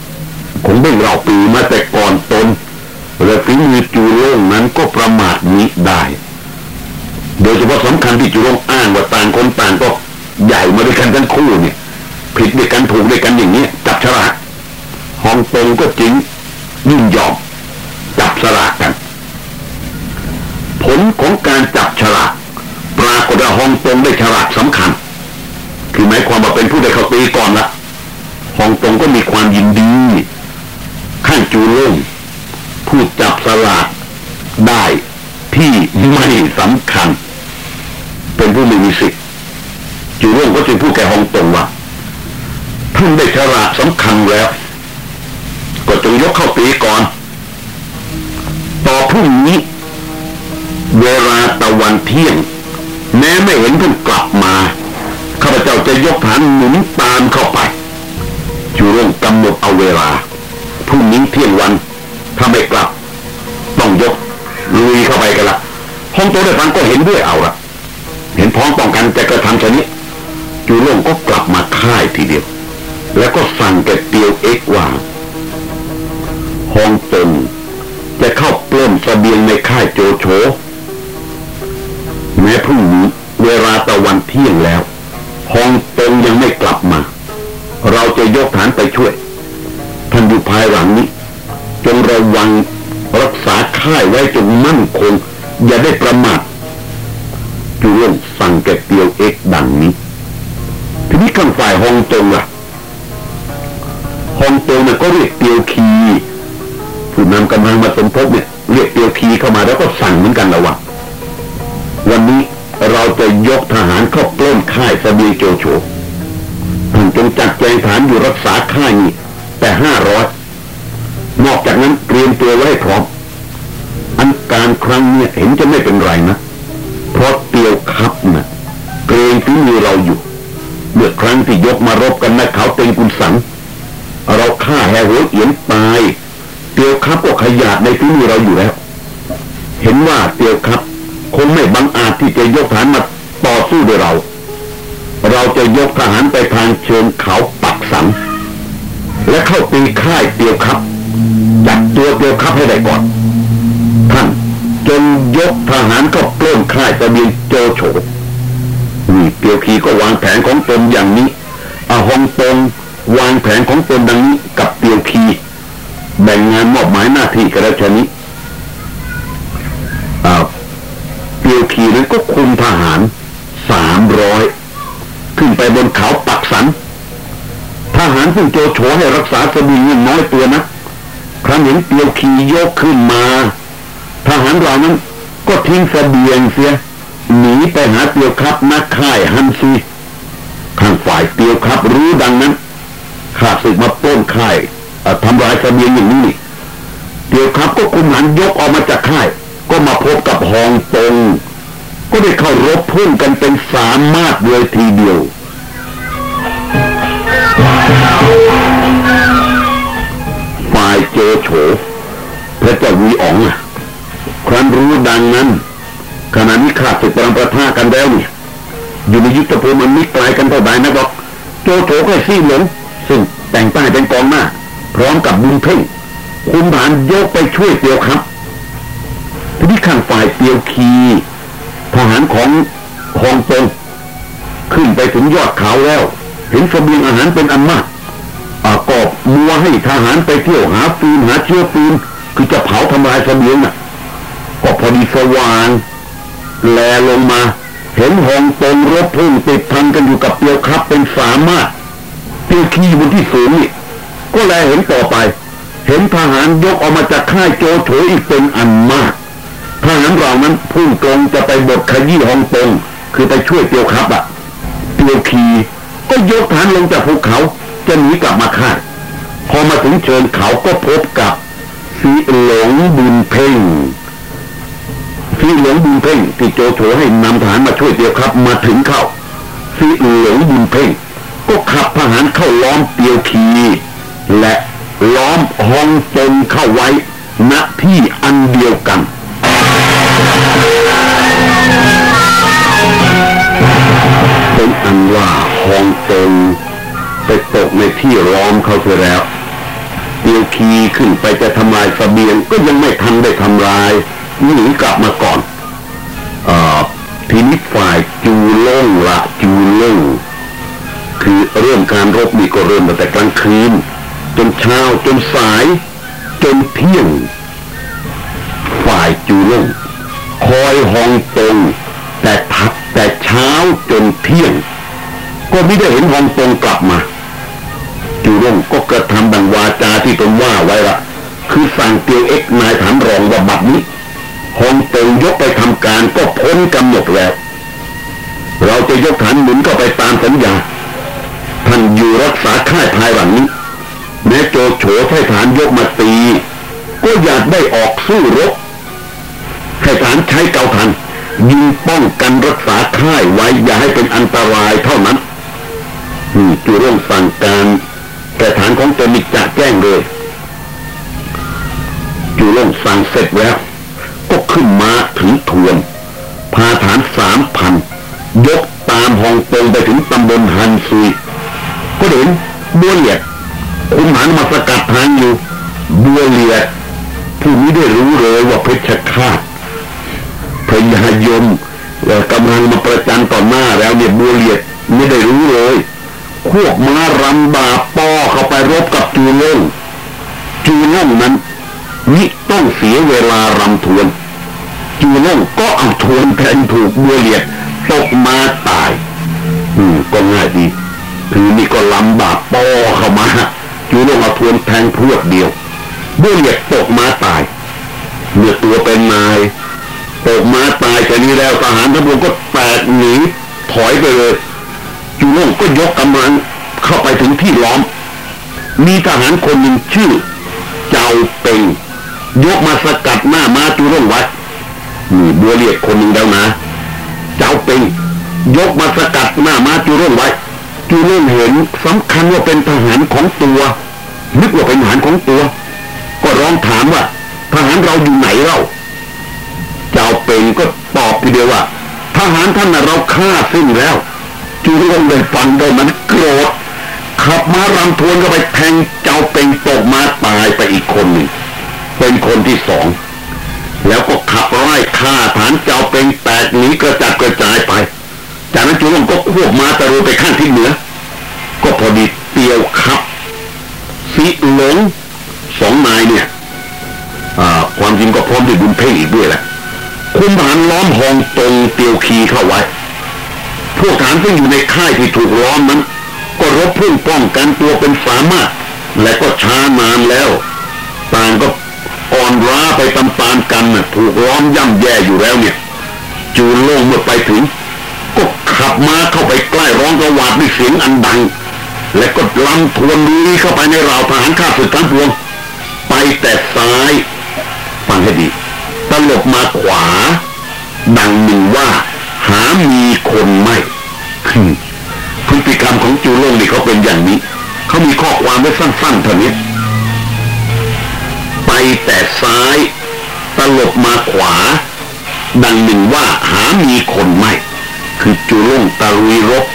Speaker 1: คงเบ่งเราปีมาแต่ก่อนตนและฝีมือจูร่งนั้นก็ประมาทนี้ได้ โดยเฉพาะสำคัญที่จูร่งอ้างว่าต่างคนต่างก็ ใหญ่มาด้วยกันทั้งคู่เนี่ยผิดด้วยกันถูกด้วยกันอย่างนี้จับฉลากฮองตงก็จริงยินยอมจับฉลากกัน ผลของการจับฉลากปรากฏว่าฮองตงได้ฉลากสำคัญ คือหมายความว่าเป็นผู้ได้เข้าตีก่อนละฮองตงก็มีความยินดีข้างจูล่งผู้จับสลากได้ที่ไม่สำคัญ เป็นผู้มีสิทธิ จูล่งก็จึงพูดแก่ฮองตงว่าท่านได้ฉลาสำคัญแล้ว ก็จงยกเข้าตีก่อน ต่อพรุ่งนี้ เวลาตะวันเที่ยง แม้ไม่เห็นท่านกลับมาข้าพเจ้าจะยกฐานหนุนตามเข้าไปจูร่งกำหนดเอาเวลาพรุ่งนี้เที่ยงวันถ้าไม่กลับ ต้องยกลุยเข้าไปกันละห้องโตได้ฟังก็เห็นด้วยเอาละเห็นพ้องต้องกันจะกระทำชนิด จูร่งก็กลับมาค่ายทีเดียว แล้วก็สั่งแกเตียวเอ็กว่าฮองตงจะเข้าปล้นสเสบียงในค่ายโจโฉแม้พรุ่งนี้เวลาตะวันเที่ยงแล้วฮองตงยังไม่กลับมา เราจะยกฐานไปช่วยท่านอยู่ภายหลังนี้จงระวังรักษาค่ายไว้จงมั่นคง อย่าได้ประมาทจูเล่งสั่งแกเตียวเอ็กดังนี้ ทีนี้ข้างฝ่ายฮองตงล่ะฮองตงเนี่ยก็เรียกเตียวคีผู้นำกำลังมาสมทบเนี่ยเรียกเตียวคีเข้ามาแล้วก็สั่งเหมือนกันล้วว่าวันนี้เราจะยกทหารเข้าปล้นค่ายสบีโจโฉท่านจงจัดแจงฐานอยู่รักษาค่ายนี้แต่ห้าร้อยนอกจากนั้นเตรียมตัวไว้ให้พร้อมอันการครั้งนี้เห็นจะไม่เป็นไรนะเพราะเตียวคับนะเกรงฝีมือเราอยู่ เมื่อครั้งที่ยกมารบกันนะเขาเป็นกุลสัง เราฆ่าแหวหัวเอียนตายเตียวคับก็ขยาดในฝีมือเราอยู่แล้ว เห็นว่าเตียวคับ คงไม่บังอาจที่จะยกฐานมาต่อสู้ด้วยเรา เราจะยกทหารไปทางเชิงเขาปักสัง และเข้าตีค่ายเตียวครับจับตัวเตียวครับให้ได้ก่อนท่านจนยกทหารก็ปล้นค่ายตะเบียนโจโฉ นี่เตียวคีก็วางแผนของตนอย่างนี้อาฮองตงวางแผนของตนดังนี้กับเตียวคี แบ่งงานมอบหมายหน้าที่กันแล้วชนี้เตียวคีนั้นก็คุมทหารสามร้อยขึ้นไปบนเขาปักสัน ทหารซึ่งโจโฉให้รักษาสบีเงินน้อยตัวนะครั้นเห็นเตียวคียกขึ้นมา ทหารเหล่านั้นก็ทิ้งสเสบียงเสีย หนีไปหาเตียวครับนักค่ายฮันซีข้างฝ่ายเตียวครับรู้ดังนั้นข้าศึกมาป้นค่ายทำลายสเสบียงอย่างนี้เตียวครับก็คุมหันยกออกมาจากค่าย ก็มาพบกับฮองตงก็ได้เข้ารบพุ่งกันเป็นสามมารเลยทีเดียวฝ่ายเจโฉพระเจ้าวีอ๋องครั้นรู้ดังนั้น ขณะนี้ขาดศึกปรำประท่ากันแล้วเนี่ย อยู่ในยุทธภูมิมันมิไกลกันเท่าไหร่นะบอกโจโฉก็ซี่หลง ซึ่งแต่งตั้งเป็นกองหน้า พร้อมกับบุญเพ่งคุณผานยกไปช่วยเตียวครับทีนี้ข้างฝ่ายเตียวคีทหารของฮองตงขึ้นไปถึงยอดเขาแล้ว เห็นสเสบียงอาหารเป็นอันมากอากอบมัวให้ทหารไปเที่ยวหาฟืนหาเชื้อฟืนคือจะเผาทำลายสเสบียงน่ะก็พอดีสว่าง แลลงมา เห็นฮองตงรบพุ่งติดพันกันอยู่กับเตียวครับเป็นสามารถเตียวคีบนที่สูงนี่ก็แลเห็นต่อไป เห็นทหารยกออกมาจากค่ายโจโฉอีกเป็นอันมากทหารเรานั้นพุ่งตรงจะไปบดขยี้ฮองตงคือไปช่วยเตียวครับอะเตียวคีก็ยกฐานลงจากภูเขาจะหนีกลับมาค่ายพอมาถึงเชิญเขาก็พบกับสีหลงบุญเพ่ง สีหลงบุญเพ่งที่โจโฉให้นำฐานมาช่วยเตียวครับ มาถึงเข้าสีหลงบุญเพ่ง ก็ขับทหารเข้าล้อมเตียวคีและล้อมฮองตงเข้าไว้ณที่อันเดียวกันเป็นอันว่าฮองตงไปตกในที่ล้อมเขาเสียแล้วเตียวคีขึ้นไปจะทำลายสเสบียงก็ยังไม่ทันได้ทำลาย หนีกลับมาก่อนอทีนี้ฝ่ายจูเล่งละจูเล่งคือเริ่มการรบนี่ก็เริ่มตั้งแต่กลางคืนจนเช้าจนสาย จนเที่ยง ฝ่ายจูเล่งคอยหองตงแต่ทักแต่เช้าจนเที่ยง ก็ไม่ได้เห็นหองตงกลับมา จูเล่งก็กระทำดังวาจาที่ตนว่าไว้ละคือสั่งเตียวเอ็กนายฐานรองว่าบัดนี้ ฮองเตงยกไปทำการก็พ้นกำหนดแล้ว เราจะยกฐานหมุนก็ไปตามสัญญา ท่านอยู่รักษาค่ายภายหลังนี้ แม้โจโฉให้ฐานยกมาตี ก็อยากได้ออกสู้รบให้ฐานใช้เกาทันยิงป้องกันรักษาค่ายไว้อย่าให้เป็นอันตรายเท่านั้นนี่จูเรื่องสั่งการแต่ฐานของตนมีจะแจ้งเลยจูเรื่องสั่งเสร็จแล้ว ขึ้นมาถึงทวน พาฐานสามพันยกตามหองตงไปถึงตำบลฮันซุยก็เห็นบัวเหลียดคุณหันมาสกัดทางอยู่บัวเหลียดผู้นี้ได้รู้เลยว่าเพชรฆาตพยายมกำลังมาประจันต่อหน้าแล้วเนี่ยบัวเหลียดไม่ได้รู้เลยพวกม้ารำบาปอเข้าไปรบกับจูเล่งจูเล่งนั้นมิต้องเสียเวลารำทวน จูเล่งก็เอาทวนแทนถูกบัวเหลียดตกมาตาย อืมก็ง่ายดีคือนี่ก็ลำบากปอเข้ามาจูเล่งเอาทวนแทงพวดเดียวบัวเหลียดตกมาตายเมื่อตัวเป็นนายตกมาตายแต่นี้แล้วทหารทั้งวงก็แตกหนีถอยไปเลยจูเล่งก็ยกกำลังเข้าไปถึงที่ล้อม มีทหารคนหนึ่งชื่อ เจ้าเป็งยกมาสกัดหน้ามาจูร่งไว้ นี่บัวเรียกคนหนึ่งแล้วนะ เจ้าเป็งยกมาสกัดหน้ามาจูร่งไว้ จูร่งเห็นสำคัญว่าเป็นทหารของตัว นึกว่าเป็นทหารของตัว ก็ร้องถามว่าทหารเราอยู่ไหนเล่าเจ้าเป็งก็ตอบทีเดียวว่าทหารท่านเราฆ่าสิ้นแล้ว จูร่งเลยฟังได้มันโกรธขับมารำทวนก็ไปแทงเจ้าเป็งตกมาตายไปอีกคนหนึ่งเป็นคนที่สอง แล้วก็ขับไล่ฆ่าฐานเจ้าเป็งแตกหนีกระจัดกระจายไป จากนั้นจุลงก็ควบมาตะรูไปข้างที่เหนือ ก็พอดีเตียวขับสีหลงสองนายเนี่ยความจริงก็พร้อมด้วยบุญเพ่งอีกด้วยแหละคุมฐานล้อมหองตรงเตียวคีเข้าไว้ พวกฐานซึ่งอยู่ในค่ายที่ถูกล้อมนั้น ก็รบพุ่งป้องกันตัวเป็นสามารถ และก็ช้านานแล้ว ต่างก็ อ่อนร้าไปตามๆกันนะถูกล้อมย่ำแย่อยู่แล้วเนี่ย จูนโล่งเมื่อไปถึง ก็ขับมาเข้าไปใกล้ร้องกระวาดด้วยเสียงอันดัง และก็ลำทวนลุยเข้าไปในราวทหารข้าศึกทั้งปวง ไปแต่ซ้ายฟังให้ดีตลบมาขวา ดังหนึ่งว่า หามีคนไม่พฤติกรรมของจูโล่งนี่เขาเป็นอย่างนี้ เขามีข้อความไว้สั้นๆเท่านี้ แต่ซ้าย ตลบมาขวา ดังหนึ่งว่าหามีคนไม่ คือจุลงตะลุยรบ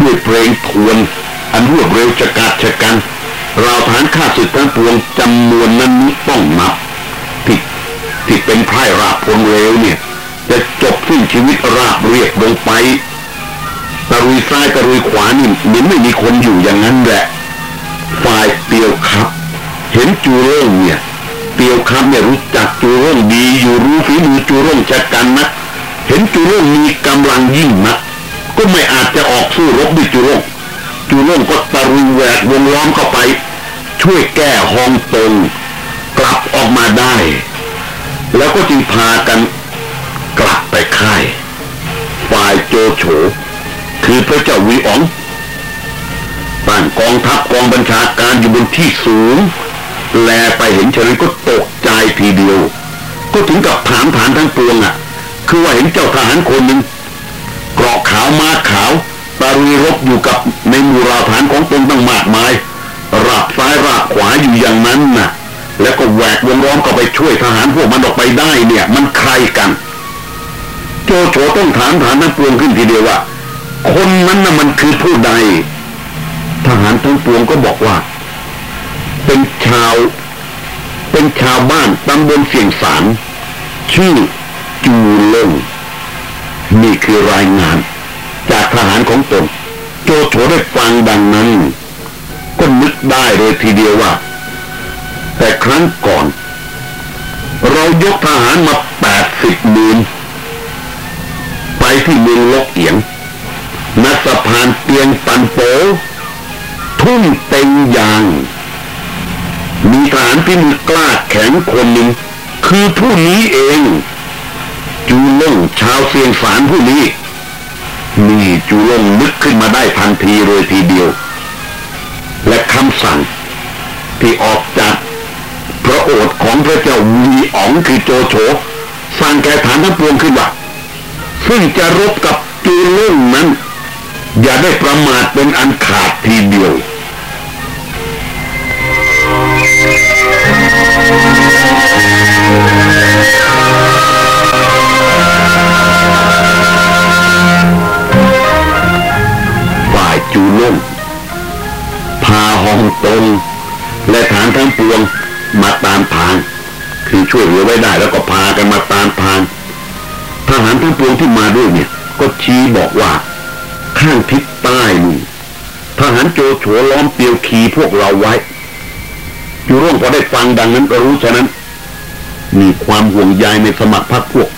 Speaker 1: ด้วยเพลงทวน อันรวดเร็วจะกาดชะกัน เราฐานข้าศึกทั้งปวงจำนวนนั้นนี้ต้องนับที่ที่เป็นไพร่ราบพลเร็วเนี่ย จะจบสิ้นชีวิตราบเรียบลงไปตะลุยซ้ายตะลุยขวานี่เหมือนไม่มีคนอยู่อย่างนั้นแหละ ฝ่ายเตียวครับ เห็นจูเร่งเนี่ยเตียวครับเนี่ยรู้จักจูเร่งดีอยู่รู้ฝีมือจูเร่งจัดกันนะเห็นจูเร่งมีกำลังยิ่งนะก็ไม่อาจจะออกสู้รบด้วยจูเร่งจูเร่งก็ตะรุยแหวกวงล้อมเข้าไป ช่วยแก้ฮองตงกลับออกมาได้ แล้วก็จึงพากันกลับไปค่ายฝ่ายโจโฉคือพระเจ้าวีอ๋อง ตั้งกองทัพกองบัญชาการอยู่บนที่สูง แลไปเห็นเฉลยก็ตกใจทีเดียว ก็ถึงกับถามฐานทั้งปวงอะ คือว่าเห็นเจ้าทหารคนหนึ่งเกราะขาวมาขาวตารุยรบอยู่กับในมูราฐานของตนตั้งมากมายราบซ้ายราบขวาอยู่อย่างนั้นน่ะ แล้วก็แหวกวงล้อมก็ไปช่วยทหารพวกมันออกไปได้เนี่ย มันใครกัน โจโฉต้องถามฐานทั้งปวงขึ้นทีเดียวว่าคนนั้นน่ะมันคือผู้ใด ทหารทั้งปวงก็บอกว่า เป็นชาว เป็นชาวบ้านตำบลเสียงสารชื่อจูลงนี่คือรายงาน จากทหารของตน โจโฉได้ฟังดังนั้นก็นึกได้เลยทีเดียวว่า แต่ครั้งก่อน เรายกทหารมาแปดสิบหมื่นไปที่เมืองลกเอียงนัสะพานเตียงปันโป ทุ่งเต็งยาง มีทหารที่มือกล้าแข็งคนหนึ่ง คือผู้นี้เอง จูล่งชาวเสียงสารผู้นี้นี่จูล่งนึกขึ้นมาได้ทันทีเลยทีเดียว และคำสั่งที่ออกจากพระโอษฐ์ของพระเจ้าวีอ๋องคือโจโฉสั่งแก่ฐานทั้งปวงขึ้นว่าซึ่งจะรบกับจูล่งนั้น อย่าได้ประมาทเป็นอันขาดทีเดียว ฝ่ายจูล่งพาฮองตงและฐานทั้งปวงมาตามทาง คือช่วยเหลือไว้ได้แล้วก็พากันมาตามทาง ทหารทั้งปวงที่มาด้วยเนี่ย ก็ชี้บอกว่า ข้างทิศใต้นี่ทหารโจโฉล้อมเปียวขีพวกเราไว้จูร่งพอได้ฟังดังนั้นก็รู้ฉะนั้น มีความห่วงใยในสมัครพรรคพวก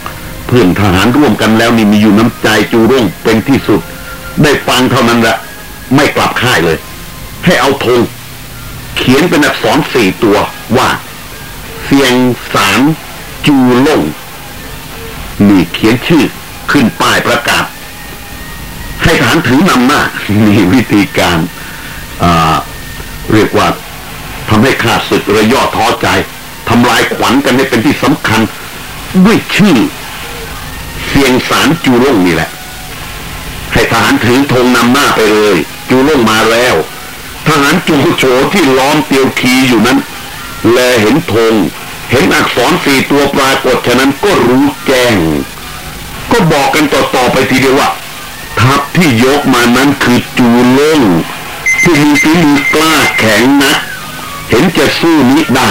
Speaker 1: เพื่อนทหารร่วมกันแล้วนี่มีอยู่น้ำใจจูร่งเป็นที่สุด ได้ฟังเท่านั้นละไม่กลับค่ายเลย ให้เอาธงเขียนเป็นอักษรสี่ตัวว่า เสียงสารจูล่งนี่เขียนชื่อขึ้นป้ายประกาศ ให้ฐานถือนำหน้ามีวิธีการอ่าเรียกว่าทำให้ข้าศึกระยอท้อใจทำลายขวัญกันให้เป็นที่สำคัญ ด้วยชื่อเสียงสารจูล่งนี่แหละ ให้ทหารถือธงนำหน้าไปเลย จูล่งมาแล้ว ทหารจูโฉที่ล้อมเตียวคีอยู่นั้น แลเห็นธงเห็นอักษรสี่ตัวปรากฏฉะนั้นก็รู้แจ้ง ก็บอกกันต่อๆไปทีเดียวว่า ทัพที่ยกมานั้นคือจูเล่งที่มีฝีมือกล้าแข็งนะเห็นจะสู้นี้ได้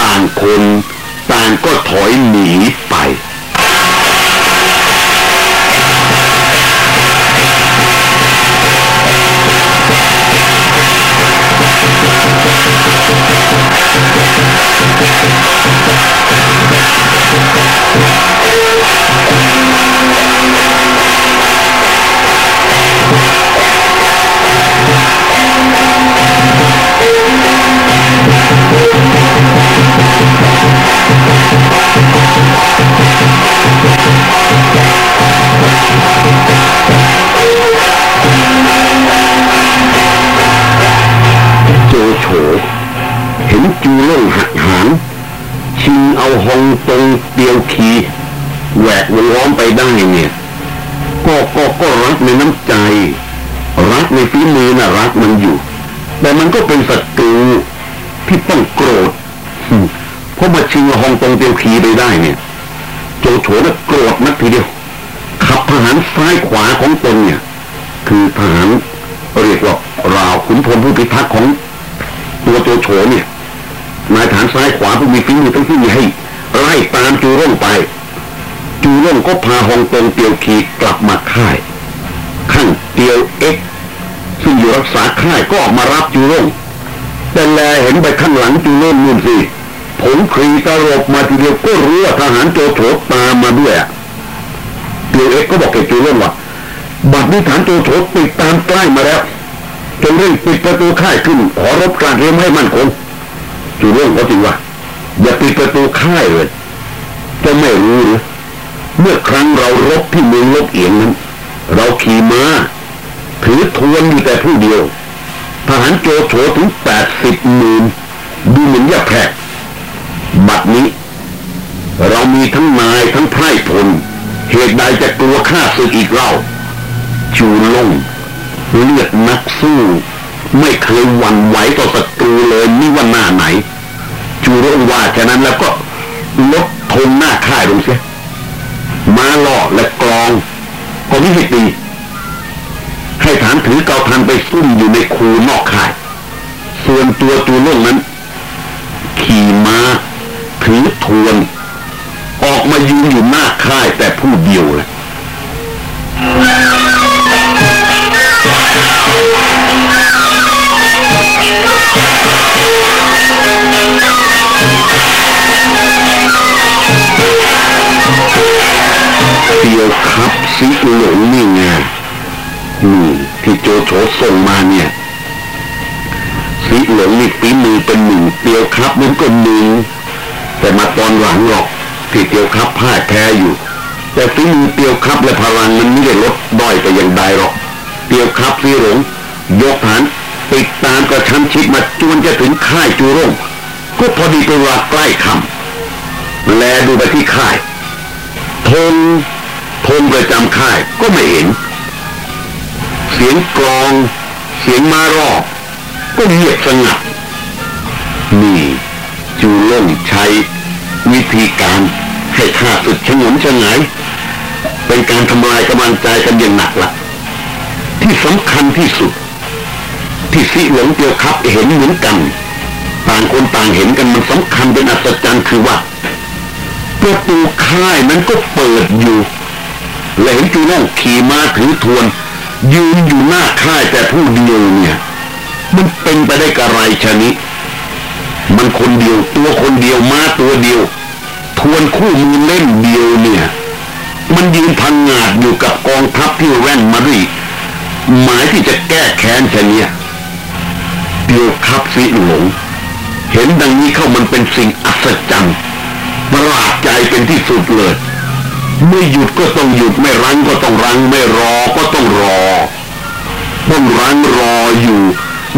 Speaker 1: ต่างคนต่างก็ถอยหนีไป ตรงเตียวคีแหวกวงล้อมไปได้เนี่ยก็ก็ก็รักในน้ำใจ รักในฝีมือน่ะรักมันอยู่ แต่มันก็เป็นศัตรูที่ต้องโกรธเพราะมาชิงเอาฮองตรงเตียวคีไปได้เนี่ย โจโฉน่ะโกรธนักทีเดียว ขับทหารซ้ายขวาของตนเนี่ย คือทหารเรียกว่าราวขุนพลผู้พิทักษ์ของตัวโจโฉเนี่ยนายฐานซ้ายขวาผู้มีฝีมือทั้งที่มีให้ ไล่ตามจูร่งไป จูร่งก็พาฮองตงเตียวขีกลับมาค่ายข้างเตียวเอ็กซ์ซึ่งอยู่รักษาค่ายก็ออกมารับจูร่งแต่แลเห็นไปข้างหลังจูร่งนู่นสิผงครีตลบมาทีเดียวก็รู้ว่าทหารโจโฉตามมาด้วยเตียวเอ็กซ์ก็บอกแกจูเล่นว่าบัดนี้ฐานโจโฉติดตามใกล้มาแล้วจนเร่งปิดประตูค่ายขึ้นขอรบการเรียมให้มั่นคงจูเล่นก็จริงว่า อย่าปิดประตูค่ายเลยจะไม่รู้หรือเมื่อครั้งเรารบที่เมืองลบเอียงนั้น เราขี่ม้าถือทวนอยู่แต่ผู้เดียวทหารโจโฉถึงแปดสิบหมื่นดูเหมือนยาแพรกบัดนี้ เรามีทั้งนายทั้งไพร่พล เหตุใดจะกลัวข้าศึกอีกเล่าจูลงเลือดนักสู้ ไม่เคยหวั่นไหวต่อศัตรูเลยนี่ว่าหน้าไหน จูร่งว่าฉะนั้นแล้วก็ลดทงหน้าค่ายลงเสียมาล่อและกรองก็มิให้ตีให้ฐานถือเกาทันไปซุ่มอยู่ในคูนอกค่าย ส่วนตัวจูร่งนั้น ขี่ม้าถือทวน ออกมายืนอยู่หน้าค่ายแต่ผู้เดียวเลย เดียวครับซิหลงนี่ไงนี่ที่โจโฉส่งมาเนี่ยซิหลงนี่ปีมือเป็นหนึ่งเตียวครับมันก็หนึ่งแต่มาตอนหลังหรอกที่เตียวครับพ่ายแพ้อยู่ แต่ฝีมือเตียวครับและพลังมันไม่ได้ลดด้อยไปอย่างใดหรอกเตียวครับซิหลงยกฐานติดตามกระชั้นชิดมาจนจะถึงค่ายจูร่งก็พอดีเป็นเวลาใกล้ค่ำแลดูไปที่ค่ายธง ธงประจำค่ายก็ไม่เห็น เสียงกลอง เสียงมารอบก็เงียบสงัดนี่จูล่งใช้วิธีการให้ข้าศึกฉงนฉงายเป็นการทำลายกำลังใจกันอย่างหนักละที่สำคัญที่สุด ที่สิหลงเตียวครับเห็นเหมือนกัน ต่างคนต่างเห็นกันมันสำคัญเป็นอัศจรรย์คือว่าประตูค่ายนั้นก็เปิดอยู่ และเห็นจูน่องขี่ม้าถือทวน ยืนอยู่หน้าค่ายแต่ผู้เดียวเนี่ย มันเป็นไปได้กระไรชนิดมันคนเดียวตัวคนเดียวม้าตัวเดียว ทวนคู่มือเล่นเดียวเนี่ย มันยืนพังงาดอยู่กับกองทัพที่แว่นมารีหมายที่จะแก้แค้นชนิดเดียวครับสิหลง เห็นดังนี้เข้ามันเป็นสิ่งอัศจรรย์ประหลาดใจเป็นที่สุดเลย ไม่หยุดก็ต้องหยุดไม่รั้งก็ต้องรั้งไม่รอก็ต้องรอต้องรั้งรออยู่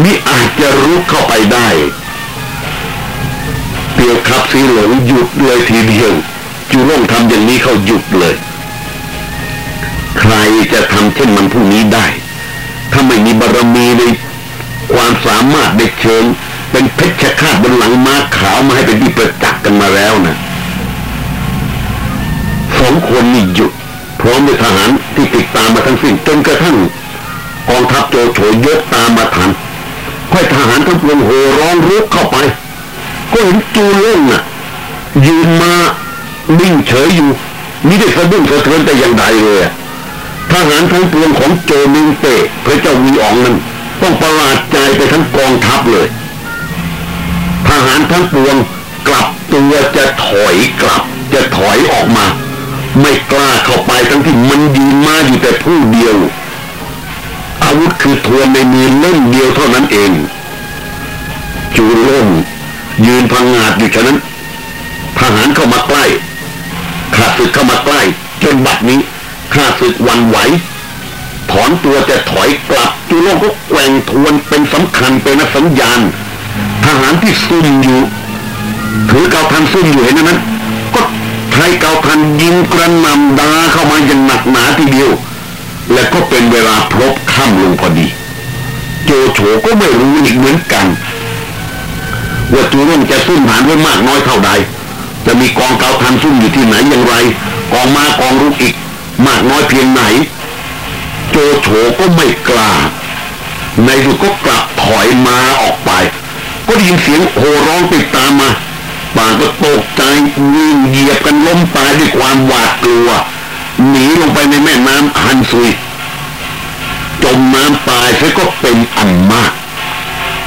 Speaker 1: นี่อาจจะรุกเข้าไปได้เตียวครับสีหลงหยุดเลยทีเดียวจูร่งทำอย่างนี้เขาหยุดเลย ใครจะทำเช่นมันผู้นี้ได้ถ้าไม่มีบารมีในความสามารถในเชิง เป็นเพชฌฆาตบนหลังม้าขาวมาให้เป็นที่ประจักษ์กันมาแล้วนะ สองคนนี่หยุดพร้อมด้วยทหารที่ติดตามมาทั้งสิ้นจนกระทั่งกองทัพโจโฉยกตามมาทันค่อยทหารทั้งปวงโห่ร้องรุกเข้าไป ก็เห็นจูเล่งน่ะยืนมานิ่งเฉยอยู่มิได้สะดุ้งสะเทือนแต่อย่างใดเลยทหารทั้งปวงของโจมิงเตพระเจ้าวีอองนั้นต้องประหลาดใจไปทั้งกองทัพเลย ทหารทั้งปวงกลับตัวจะถอยกลับจะถอยออกมา ไม่กล้าเข้าไปทั้งที่มันยืนมาอยู่แต่ผู้เดียว อาวุธคือทวนในมือเล่มเดียวเท่านั้นเอง จูล่มยืนพังงาดอยู่ฉะนั้น ทหารเข้ามาใกล้ข้าศึกเข้ามาใกล้ จนบัดนี้ข้าศึกวันไหว ถอนตัวจะถอยกลับจูล่มก็แกว่งทวนเป็นสำคัญเป็นสัญญาณ ทหารที่ซุ่มอยู่ถือเกาทันซุ่มอยู่เห็นนั้น ก็ใช้เกาทันยิงกระหน่ำดาเข้ามาอย่างหนักหนาทีเดียว และก็เป็นเวลาพลบค่ำลงพอดี โจโฉก็ไม่รู้อีกเหมือนกัน ว่าจูร่งจะซุ่มฐานไว้มากน้อยเท่าใด จะมีกองเกาทันซุ่มอยู่ที่ไหนอย่างไร กองมากองรุกอีก มากน้อยเพียงไหน โจโฉก็ไม่กล้า ในสุดก็กลับถอยมาออกไป ก็ได้ยินเสียงโห่ร้องติดตามมา ป่าก็ตกใจวิ่งเหยียบกันล้มตายด้วยความหวาดกลัว หนีลงไปในแม่น้ำฮันซุย จมน้ำตายซะก็เป็นอันมาก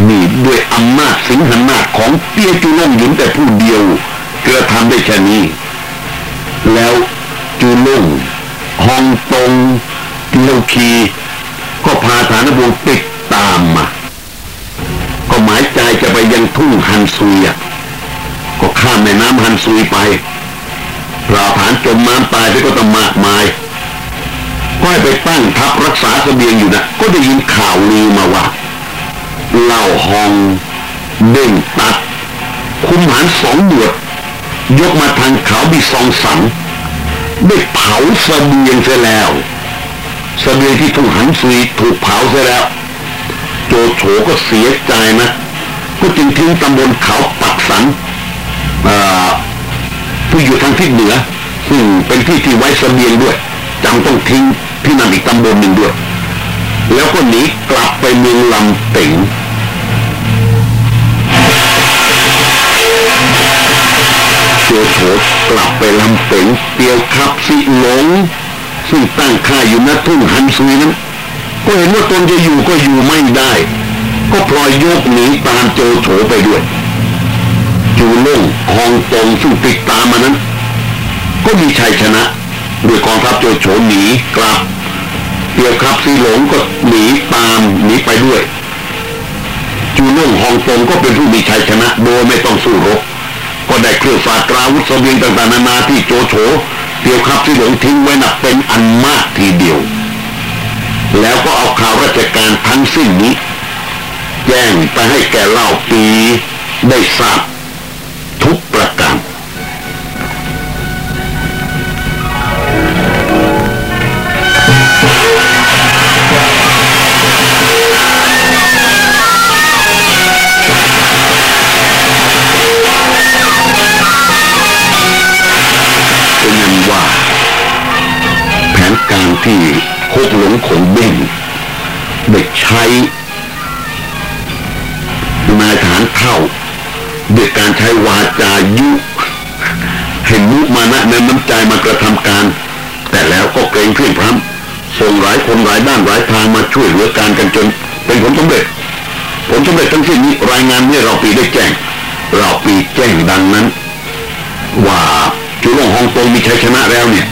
Speaker 1: นี่ด้วยอำนาจสิงหนาจของเตี้ยจุลงหยุนแต่ผู้เดียวกระทำได้แค่นี้ แล้วจุลงฮองตงเลวคีก็พาฐานบวงติดตามมา ก็หมายใจจะไปยังทุ่งฮันซุยอะ ก็ข้ามแม่น้ำฮันซุยไปปราฐานจมน้ำตายไปก็ต้องมากมายก็ให้ไปตั้งทัพรักษาสเสบียงอยู่นะก็ได้ยินข่าวลือมาว่าเหล่าหองเด้งตัด คุมหารสองหมวด ยกมาทางเขาบิซองสังได้เผาสเสบียงเสียแล้วสเสบียงที่ถูกหันซุยถูกเผาเสียแล้ว โจโฉก็เสียใจนะ ก็จึงทิ้งตำบลเขาปักสัน ผู้อยู่ทางทิศเหนือ ซึ่งเป็นที่ที่ไว้เสบียงด้วยจำต้องทิ้งที่นั่นอีกตำบลหนึ่งด้วย แล้วก็หนีกลับไปเมืองลำเต็งโจโฉกลับไปลำเต็งเตียวขับสิหลงซึ่งตั้งค่าอยู่ณทุ่งฮันซุยนั้นก็เห็นว่าตนจะอยู่ก็อยู่ไม่ได้ ก็พลอยยกหนีตามโจโฉไปด้วย จูล่งฮองตงซึ่งติดตามมานั้น ก็มีชัยชนะด้วยกองทัพโจโฉหนีกลับเตียวครับซีหลงก็หนีตามหนีไปด้วย จูล่งฮองตงก็เป็นผู้มีชัยชนะโดยไม่ต้องสู้รบก็ได้เครื่องฝาตราวุธเสบียงต่างๆนานาที่โจโฉเตียวครับซีหลงทิ้งไว้นับเป็นอันมากทีเดียว แล้วก็เอาข่าวราชการทั้งสิ้นนี้ แจ้งไปให้แก่เล่าปีได้ทราบ คกหลงขงเบ้งเด็กใช้นาฐานเท่าด้วยการใช้วาจายุ เห็นมุมานะในน้ำใจมากระทำการ แต่แล้วก็เกรงเพียงพร้ำส่งหลายคนหลายด้านหลายทางมาช่วยเหลือการกันจน เป็นผลสำเร็จ ผลสำเร็จทั้งสิ้นนี้รายงานเมื่เราปีได้แจ้ง เราปีแจ้งดังนั้น ว่าจุลงฮองตงมีชัยชนะแล้วเนี่ย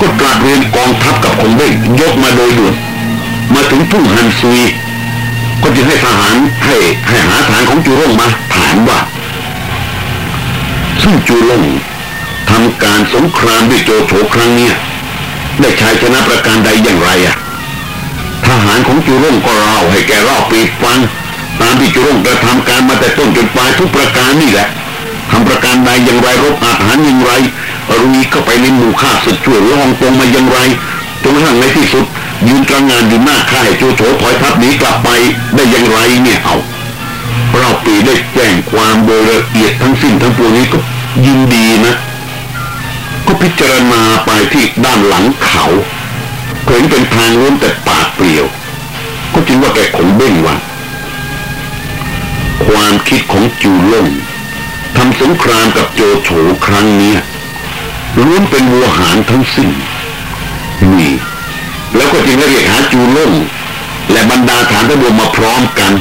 Speaker 1: ก็ตราดเรียนกองทัพกับคงเบ้งยกมาโดยด่วนมาถึงทุ่งฮันซุย ก็จึงให้ทหารให้ให้หาฐานของจูร่งมาถามว่า ซึ่งจูร่งทำการสงครามด้วยโจโฉครั้งเนี้ยได้ชัยชนะประการใดอย่างไรอะทหารของจูร่งก็เล่าให้แกเล่าปีฟังตามที่จูร่งกระทำการมาแต่ต้นจนปลายทุกประการนี่แหละทำประการใดอย่างไรรบอาหารอย่างไร รุยเข้าไปในหมู่ข้าศึกช่วยลองตรงมาอย่างไรจนกระทั่งในที่สุด ยืนตระงงานอยู่หน้าค่ายโจโฉถอยทัพหนีกลับไปได้อย่างไรเนี่ยเอาเราปีได้แจ้งความโดยละเอียดทั้งสิ้นทั้งปวงนี้ก็ยินดีนะ ก็พิจารณาไปที่ด้านหลังเขาเห็นเป็นทางล้วนแต่ป่าเปลี่ยว ก็จึงว่าแกคงเบ้งว่าความคิดของจูล่งทำสงครามกับโจโฉครั้งนี้ ล้วนเป็นวัวหารทั้งสิ้นนี่แล้วก็จึงเรียกหาจูล่งและบรรดาฐานทหารมาพร้อมกัน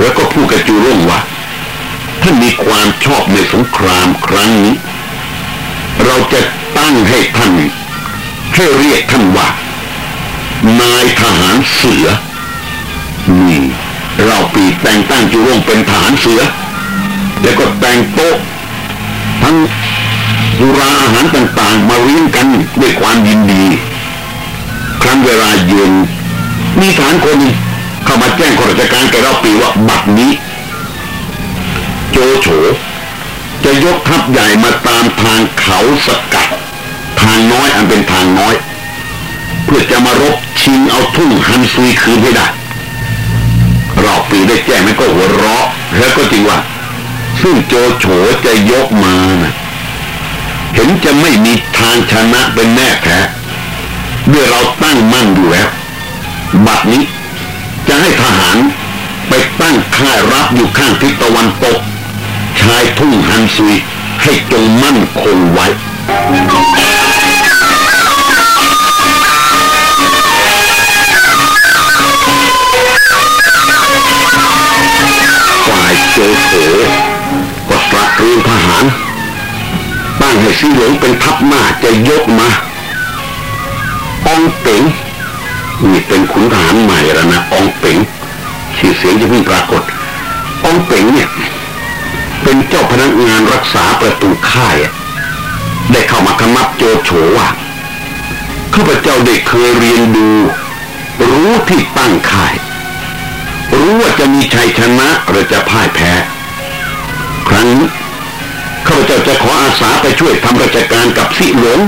Speaker 1: แล้วก็พูดกับจูล่งว่าท่านมีความชอบในสงครามครั้งนี้ เราจะตั้งให้ท่านให้เรียกท่านว่า นายทหารเสือนี่เราปีแต่งตั้งจูล่งเป็นทหารเสือ แล้วก็แต่งโต๊ะทั้ง สุราอาหารต่างๆ มาเลี้ยงกันด้วยความยินดี ครั้งเวลาเย็นมีฐานคนเข้ามาแจ้งข้าราชการแกเราปีว่าบัดนี้ โจโฉจะยกทัพใหญ่มาตามทางเขาสกัด ทางน้อยอันเป็นทางน้อย เพื่อจะมารบชิงเอาทุ่งฮันซุยคืนให้ได้เราปีได้แจ้งมันก็หัวเราะ แล้วก็จริงว่า ซึ่งโจโฉจะยกมานะ เห็นจะไม่มีทางชนะเป็นแน่แท้เมื่อเราตั้งมั่นอยู่แล้ว บัดนี้จะให้ทหารไปตั้งค่ายรับอยู่ข้างทิศตะวันตก ชายทุ่งฮันซุยให้จงมั่นคงไว้ฝ่ายโจโฉ ตั้งให้สีเหลืองเป็นทัพหน้าจะยกมาองเป๋งนี่เป็นขุนทหารใหม่แล้วนะองเป๋งชื่อเสียงจะเพิ่งปรากฏองเป๋งเนี่ย เป็นเจ้าพนักงานรักษาประตูค่ายได้เข้ามาคำนับโจโฉว่าข้าพเจ้าได้เคยเรียนดู รู้ที่ตั้งค่าย รู้ว่าจะมีชัยชนะหรือจะพ่ายแพ้ จะขออาสาไปช่วยทำราชการกับสิหลง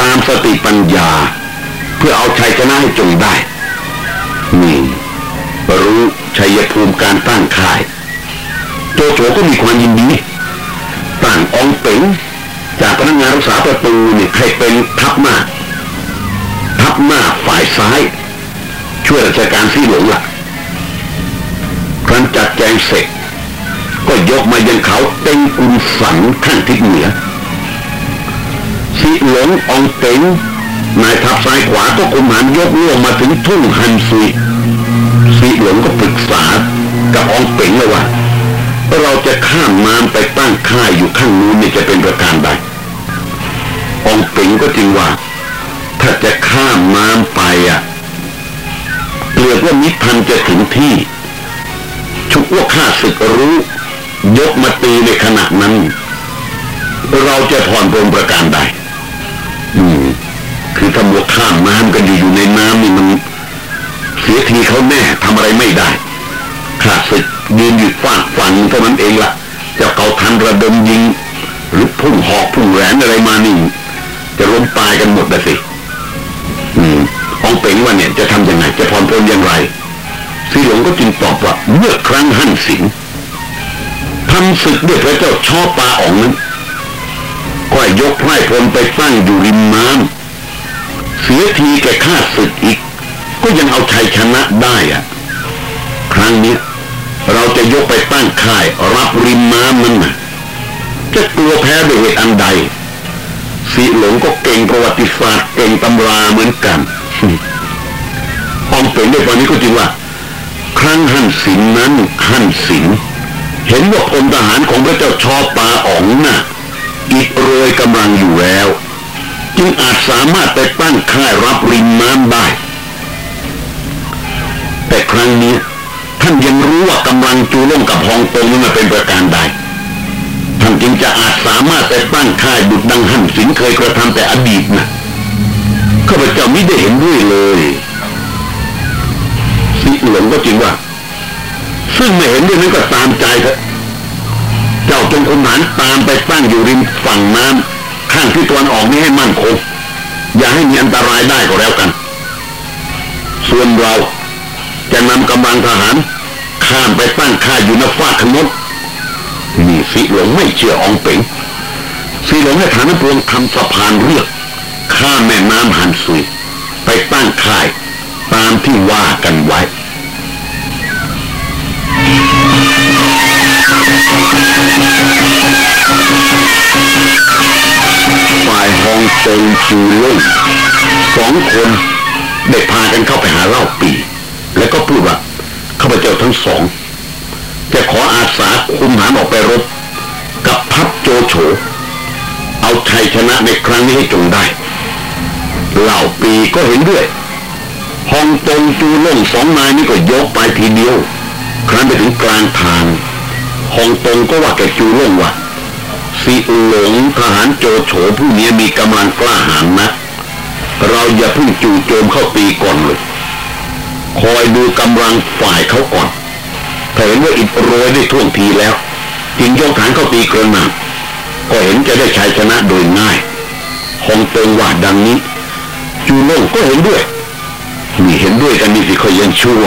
Speaker 1: ตามสติปัญญา เพื่อเอาชัยชนะให้จงได้นี่รู้ชัยภูมิการตั้งค่ายโจโฉก็มีความยินดีตั้งองเป๋งจากพนักงานรักษาประตูนี่ให้เป็นทัพมาทัพมาฝ่ายซ้าย ช่วยราชการซี่หลงละ่ะครั้นจัดแจงเสร็จ ก็ยกมายังเขาเต็งกุนสันข้างทิศเหนือซี่หลงองเป๋งนายทัพซ้ายขวาก็กุมหันยกล่วงมาถึงทุ่งฮันซีซีหลงก็ปรึกษากับองเป๋งเลยว่าเราจะข้ามน้ำไปตั้งค่ายอยู่ข้างนู้นนี่จะเป็นประการใดองเป๋งก็จริงว่า ถ้าจะข้ามน้ำไปอะเกลือว่ามิพันจะถึงที่ ชุกว่าข้าศึกรู้ ยกมาตีในขณะนั้น เราจะผ่อนปรนประการใดอืม คือถ้ามัวข้ามน้ำกันอยู่อยู่ในน้ำนี่มัน เสียทีเขาแน่ทำอะไรไม่ได้ข้าศึกยืนอยู่ฟากฟันเท่านั้นเองละจะเกาทันระดมยิง หรือพุ่งหอกพุ่งแหวนอะไรมานี่ จะล้มตายกันหมดเลยสิ อืมองเป๋งว่าเนี่ยจะทำยังไง จะผ่อนปลนอย่างไรสีหลงก็จึงตอบว่าเมื่อครั้งหั่นสิงำศึกด้วยพระเจ้าชอบปลาอ่องนั้นก็ยกไพร่พลไปตั้งอยู่ริมน้ำเสียทีแกฆ่าศึกอีก ก็ยังเอาชัยชนะได้อะครั้งนี้เราจะยกไปตั้งค่ายรับริมน้ำมันนะจะกลัวแพ้ด้วยเหตุอันใดสีหลงก็เก่งประวัติศาสตร์เก่งตำราเหมือนกันห้องเป็นด้วยตอนนี้ก็จริงว่า ครั้งหั่นสินนั้นหั่นสิน เห็นว่าพลทหารของพระเจ้าชอปาอ๋องนะ่ะอิดโรยกำลังอยู่แล้ว จึงอาจสามารถไปตั้งค่ายรับริมน้ำได้ แต่ครั้งนี้ท่านยังรู้ว่ากำลังจูล่งกับฮองตงนั้นเป็นประการใดท่านจึงจะอาจสามารถไปตั้งค่ายบุตรดังหั่นสินเคยกระทำแต่อดีตนะข้าพเจ้าไม่ได้เห็นด้วยเลยสิหลงก็จริงว่า ซึ่งไม่เห็นด้วยนั้นก็ตามใจเถอะเจ้าจงคุมหานตามไปตั้งอยู่ริมฝั่งน้ำข้างที่ตะวันออกนี้ให้มั่นคงอย่าให้มีอันตรายได้ก็แล้วกัน ส่วนเราจะนำกำลังทหาร ข้ามไปตั้งค่ายอยู่นฟ้ากขนดนี่สีหลงไม่เชื่อองเป๋งสีหลงให้ฐานพลทำสะพานเรียกข้ามแม่น้ำหันซุยไปตั้งค่ายตามที่ว่ากันไว้ ฝ่ายฮองเตงจูเล่งสองคนได้พากันเข้าไปหาเล่าปี แล้วก็พูดว่าข้าพเจ้าทั้งสอง จะขออาสาคุมหานออกไปรบ กับพับโจโฉเอาชัยชนะในครั้งนี้ให้จงได้เหล่าปีก็เห็นด้วยฮองตงจูเล่งสองนายนี้ก็ยกไปทีเดียว ครั้นไปถึงกลางทาง ฮองตงก็ว่าแกจูเล่งว่าซีหลงทหารโจโฉผู้นี้มีกำลังกล้าหาญนะ เราอย่าเพิ่งจู่โจมเข้าตีก่อนเลย คอยดูกำลังฝ่ายเขาก่อนถ้าเห็นว่าอิดโรยได้ท่วงทีแล้ว จึงยกฐานเข้าตีกระหน่ำก็เห็นจะได้ชัยชนะโดยง่ายฮองตงว่าดังนี้ จูโล่งก็เห็นด้วยนี่เห็นด้วยกันนี่สิเขายังชั่ว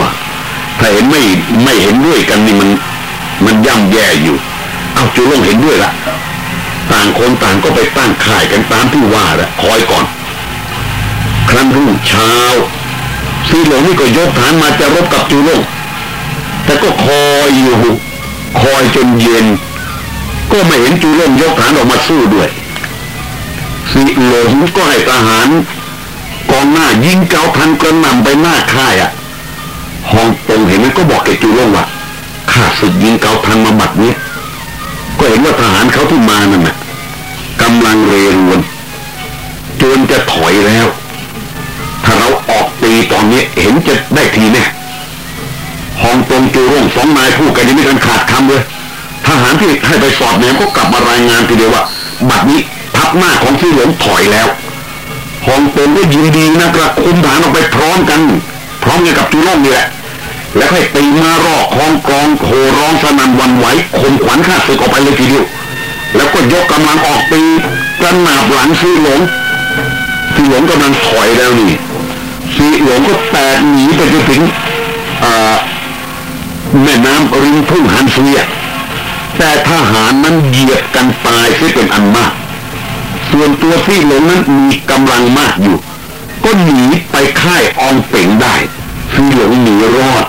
Speaker 1: ถ้าเห็นไม่ไม่เห็นด้วยกันนี่มัน มันย่ำแย่อยู่ เอาจูโล่งเห็นด้วยละต่างคนต่างก็ไปตั้งค่ายกันตามที่ว่าละคอยก่อน ครั้นรุ่งเช้าซีหลงนี่ก็ยกฐานมาจะรบกับจูโล่งแต่ก็คอยอยู่ คอยจนเย็น ก็ไม่เห็นจูโล่งยกฐานออกมาสู้ด้วยซีหลงก็ให้ทหารกองหน้ายิงเกาทันกระหน่ำไปหน้าค่ายอะฮองตงเห็นไหมก็บอกแกจูโล่งว่า ข้าศึกยิงเกาทันมาบัดนี้ก็เห็นว่าทหารเขาที่มานั่นนะกำลังเรรวนจนจะถอยแล้ว ถ้าเราออกตีตอนนี้เห็นจะได้ทีแน่ฮองตงจูร่งสองนายพูดกันยังไม่กันขาดคำเลยทหารที่ให้ไปสอบแนมก็กลับมารายงานทีเดียวว่าบัดนี้ทัพหน้าของที่หลวงถอยแล้วฮองตงก็ยินดีนะกระคุมฐานออกไปพร้อมกัน พร้อมกันกับจูร่งนี่แหละ แล้วให้ตีมารอกคองกรองโหร้องสนั่นวันไหวคมขวัญข้าศึกออกไปเลยทีเดียวแล้วก็ยกกำลังออกตีกระหนาบหลังซีหลงซีหลงกำลังถอยแล้วนี่ซีหลงก็แตกหนีไปจนถึงแม่น้ำริมทุ่งฮันเซียแต่ทหารนั้นเหยียบกันตายเสียเป็นอันมาก ส่วนตัวซีหลงนั้นมีกำลังมากอยู่ ก็หนีไปค่ายอองเป่งได้ซีหลงหนีรอด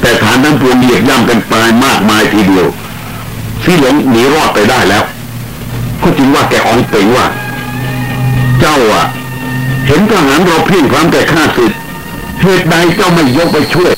Speaker 1: แต่ฐานทั้งปวงเหยียบย่ำกันตายมากมายทีเดียวซี่หลงหนีรอดไปได้แล้วก็จริงว่าแกอองเป่งว่า เจ้าอะ เห็นทหารเราเพียงความแต่ฆ่าศึกเหตุใดเจ้าไม่ยกไปช่วย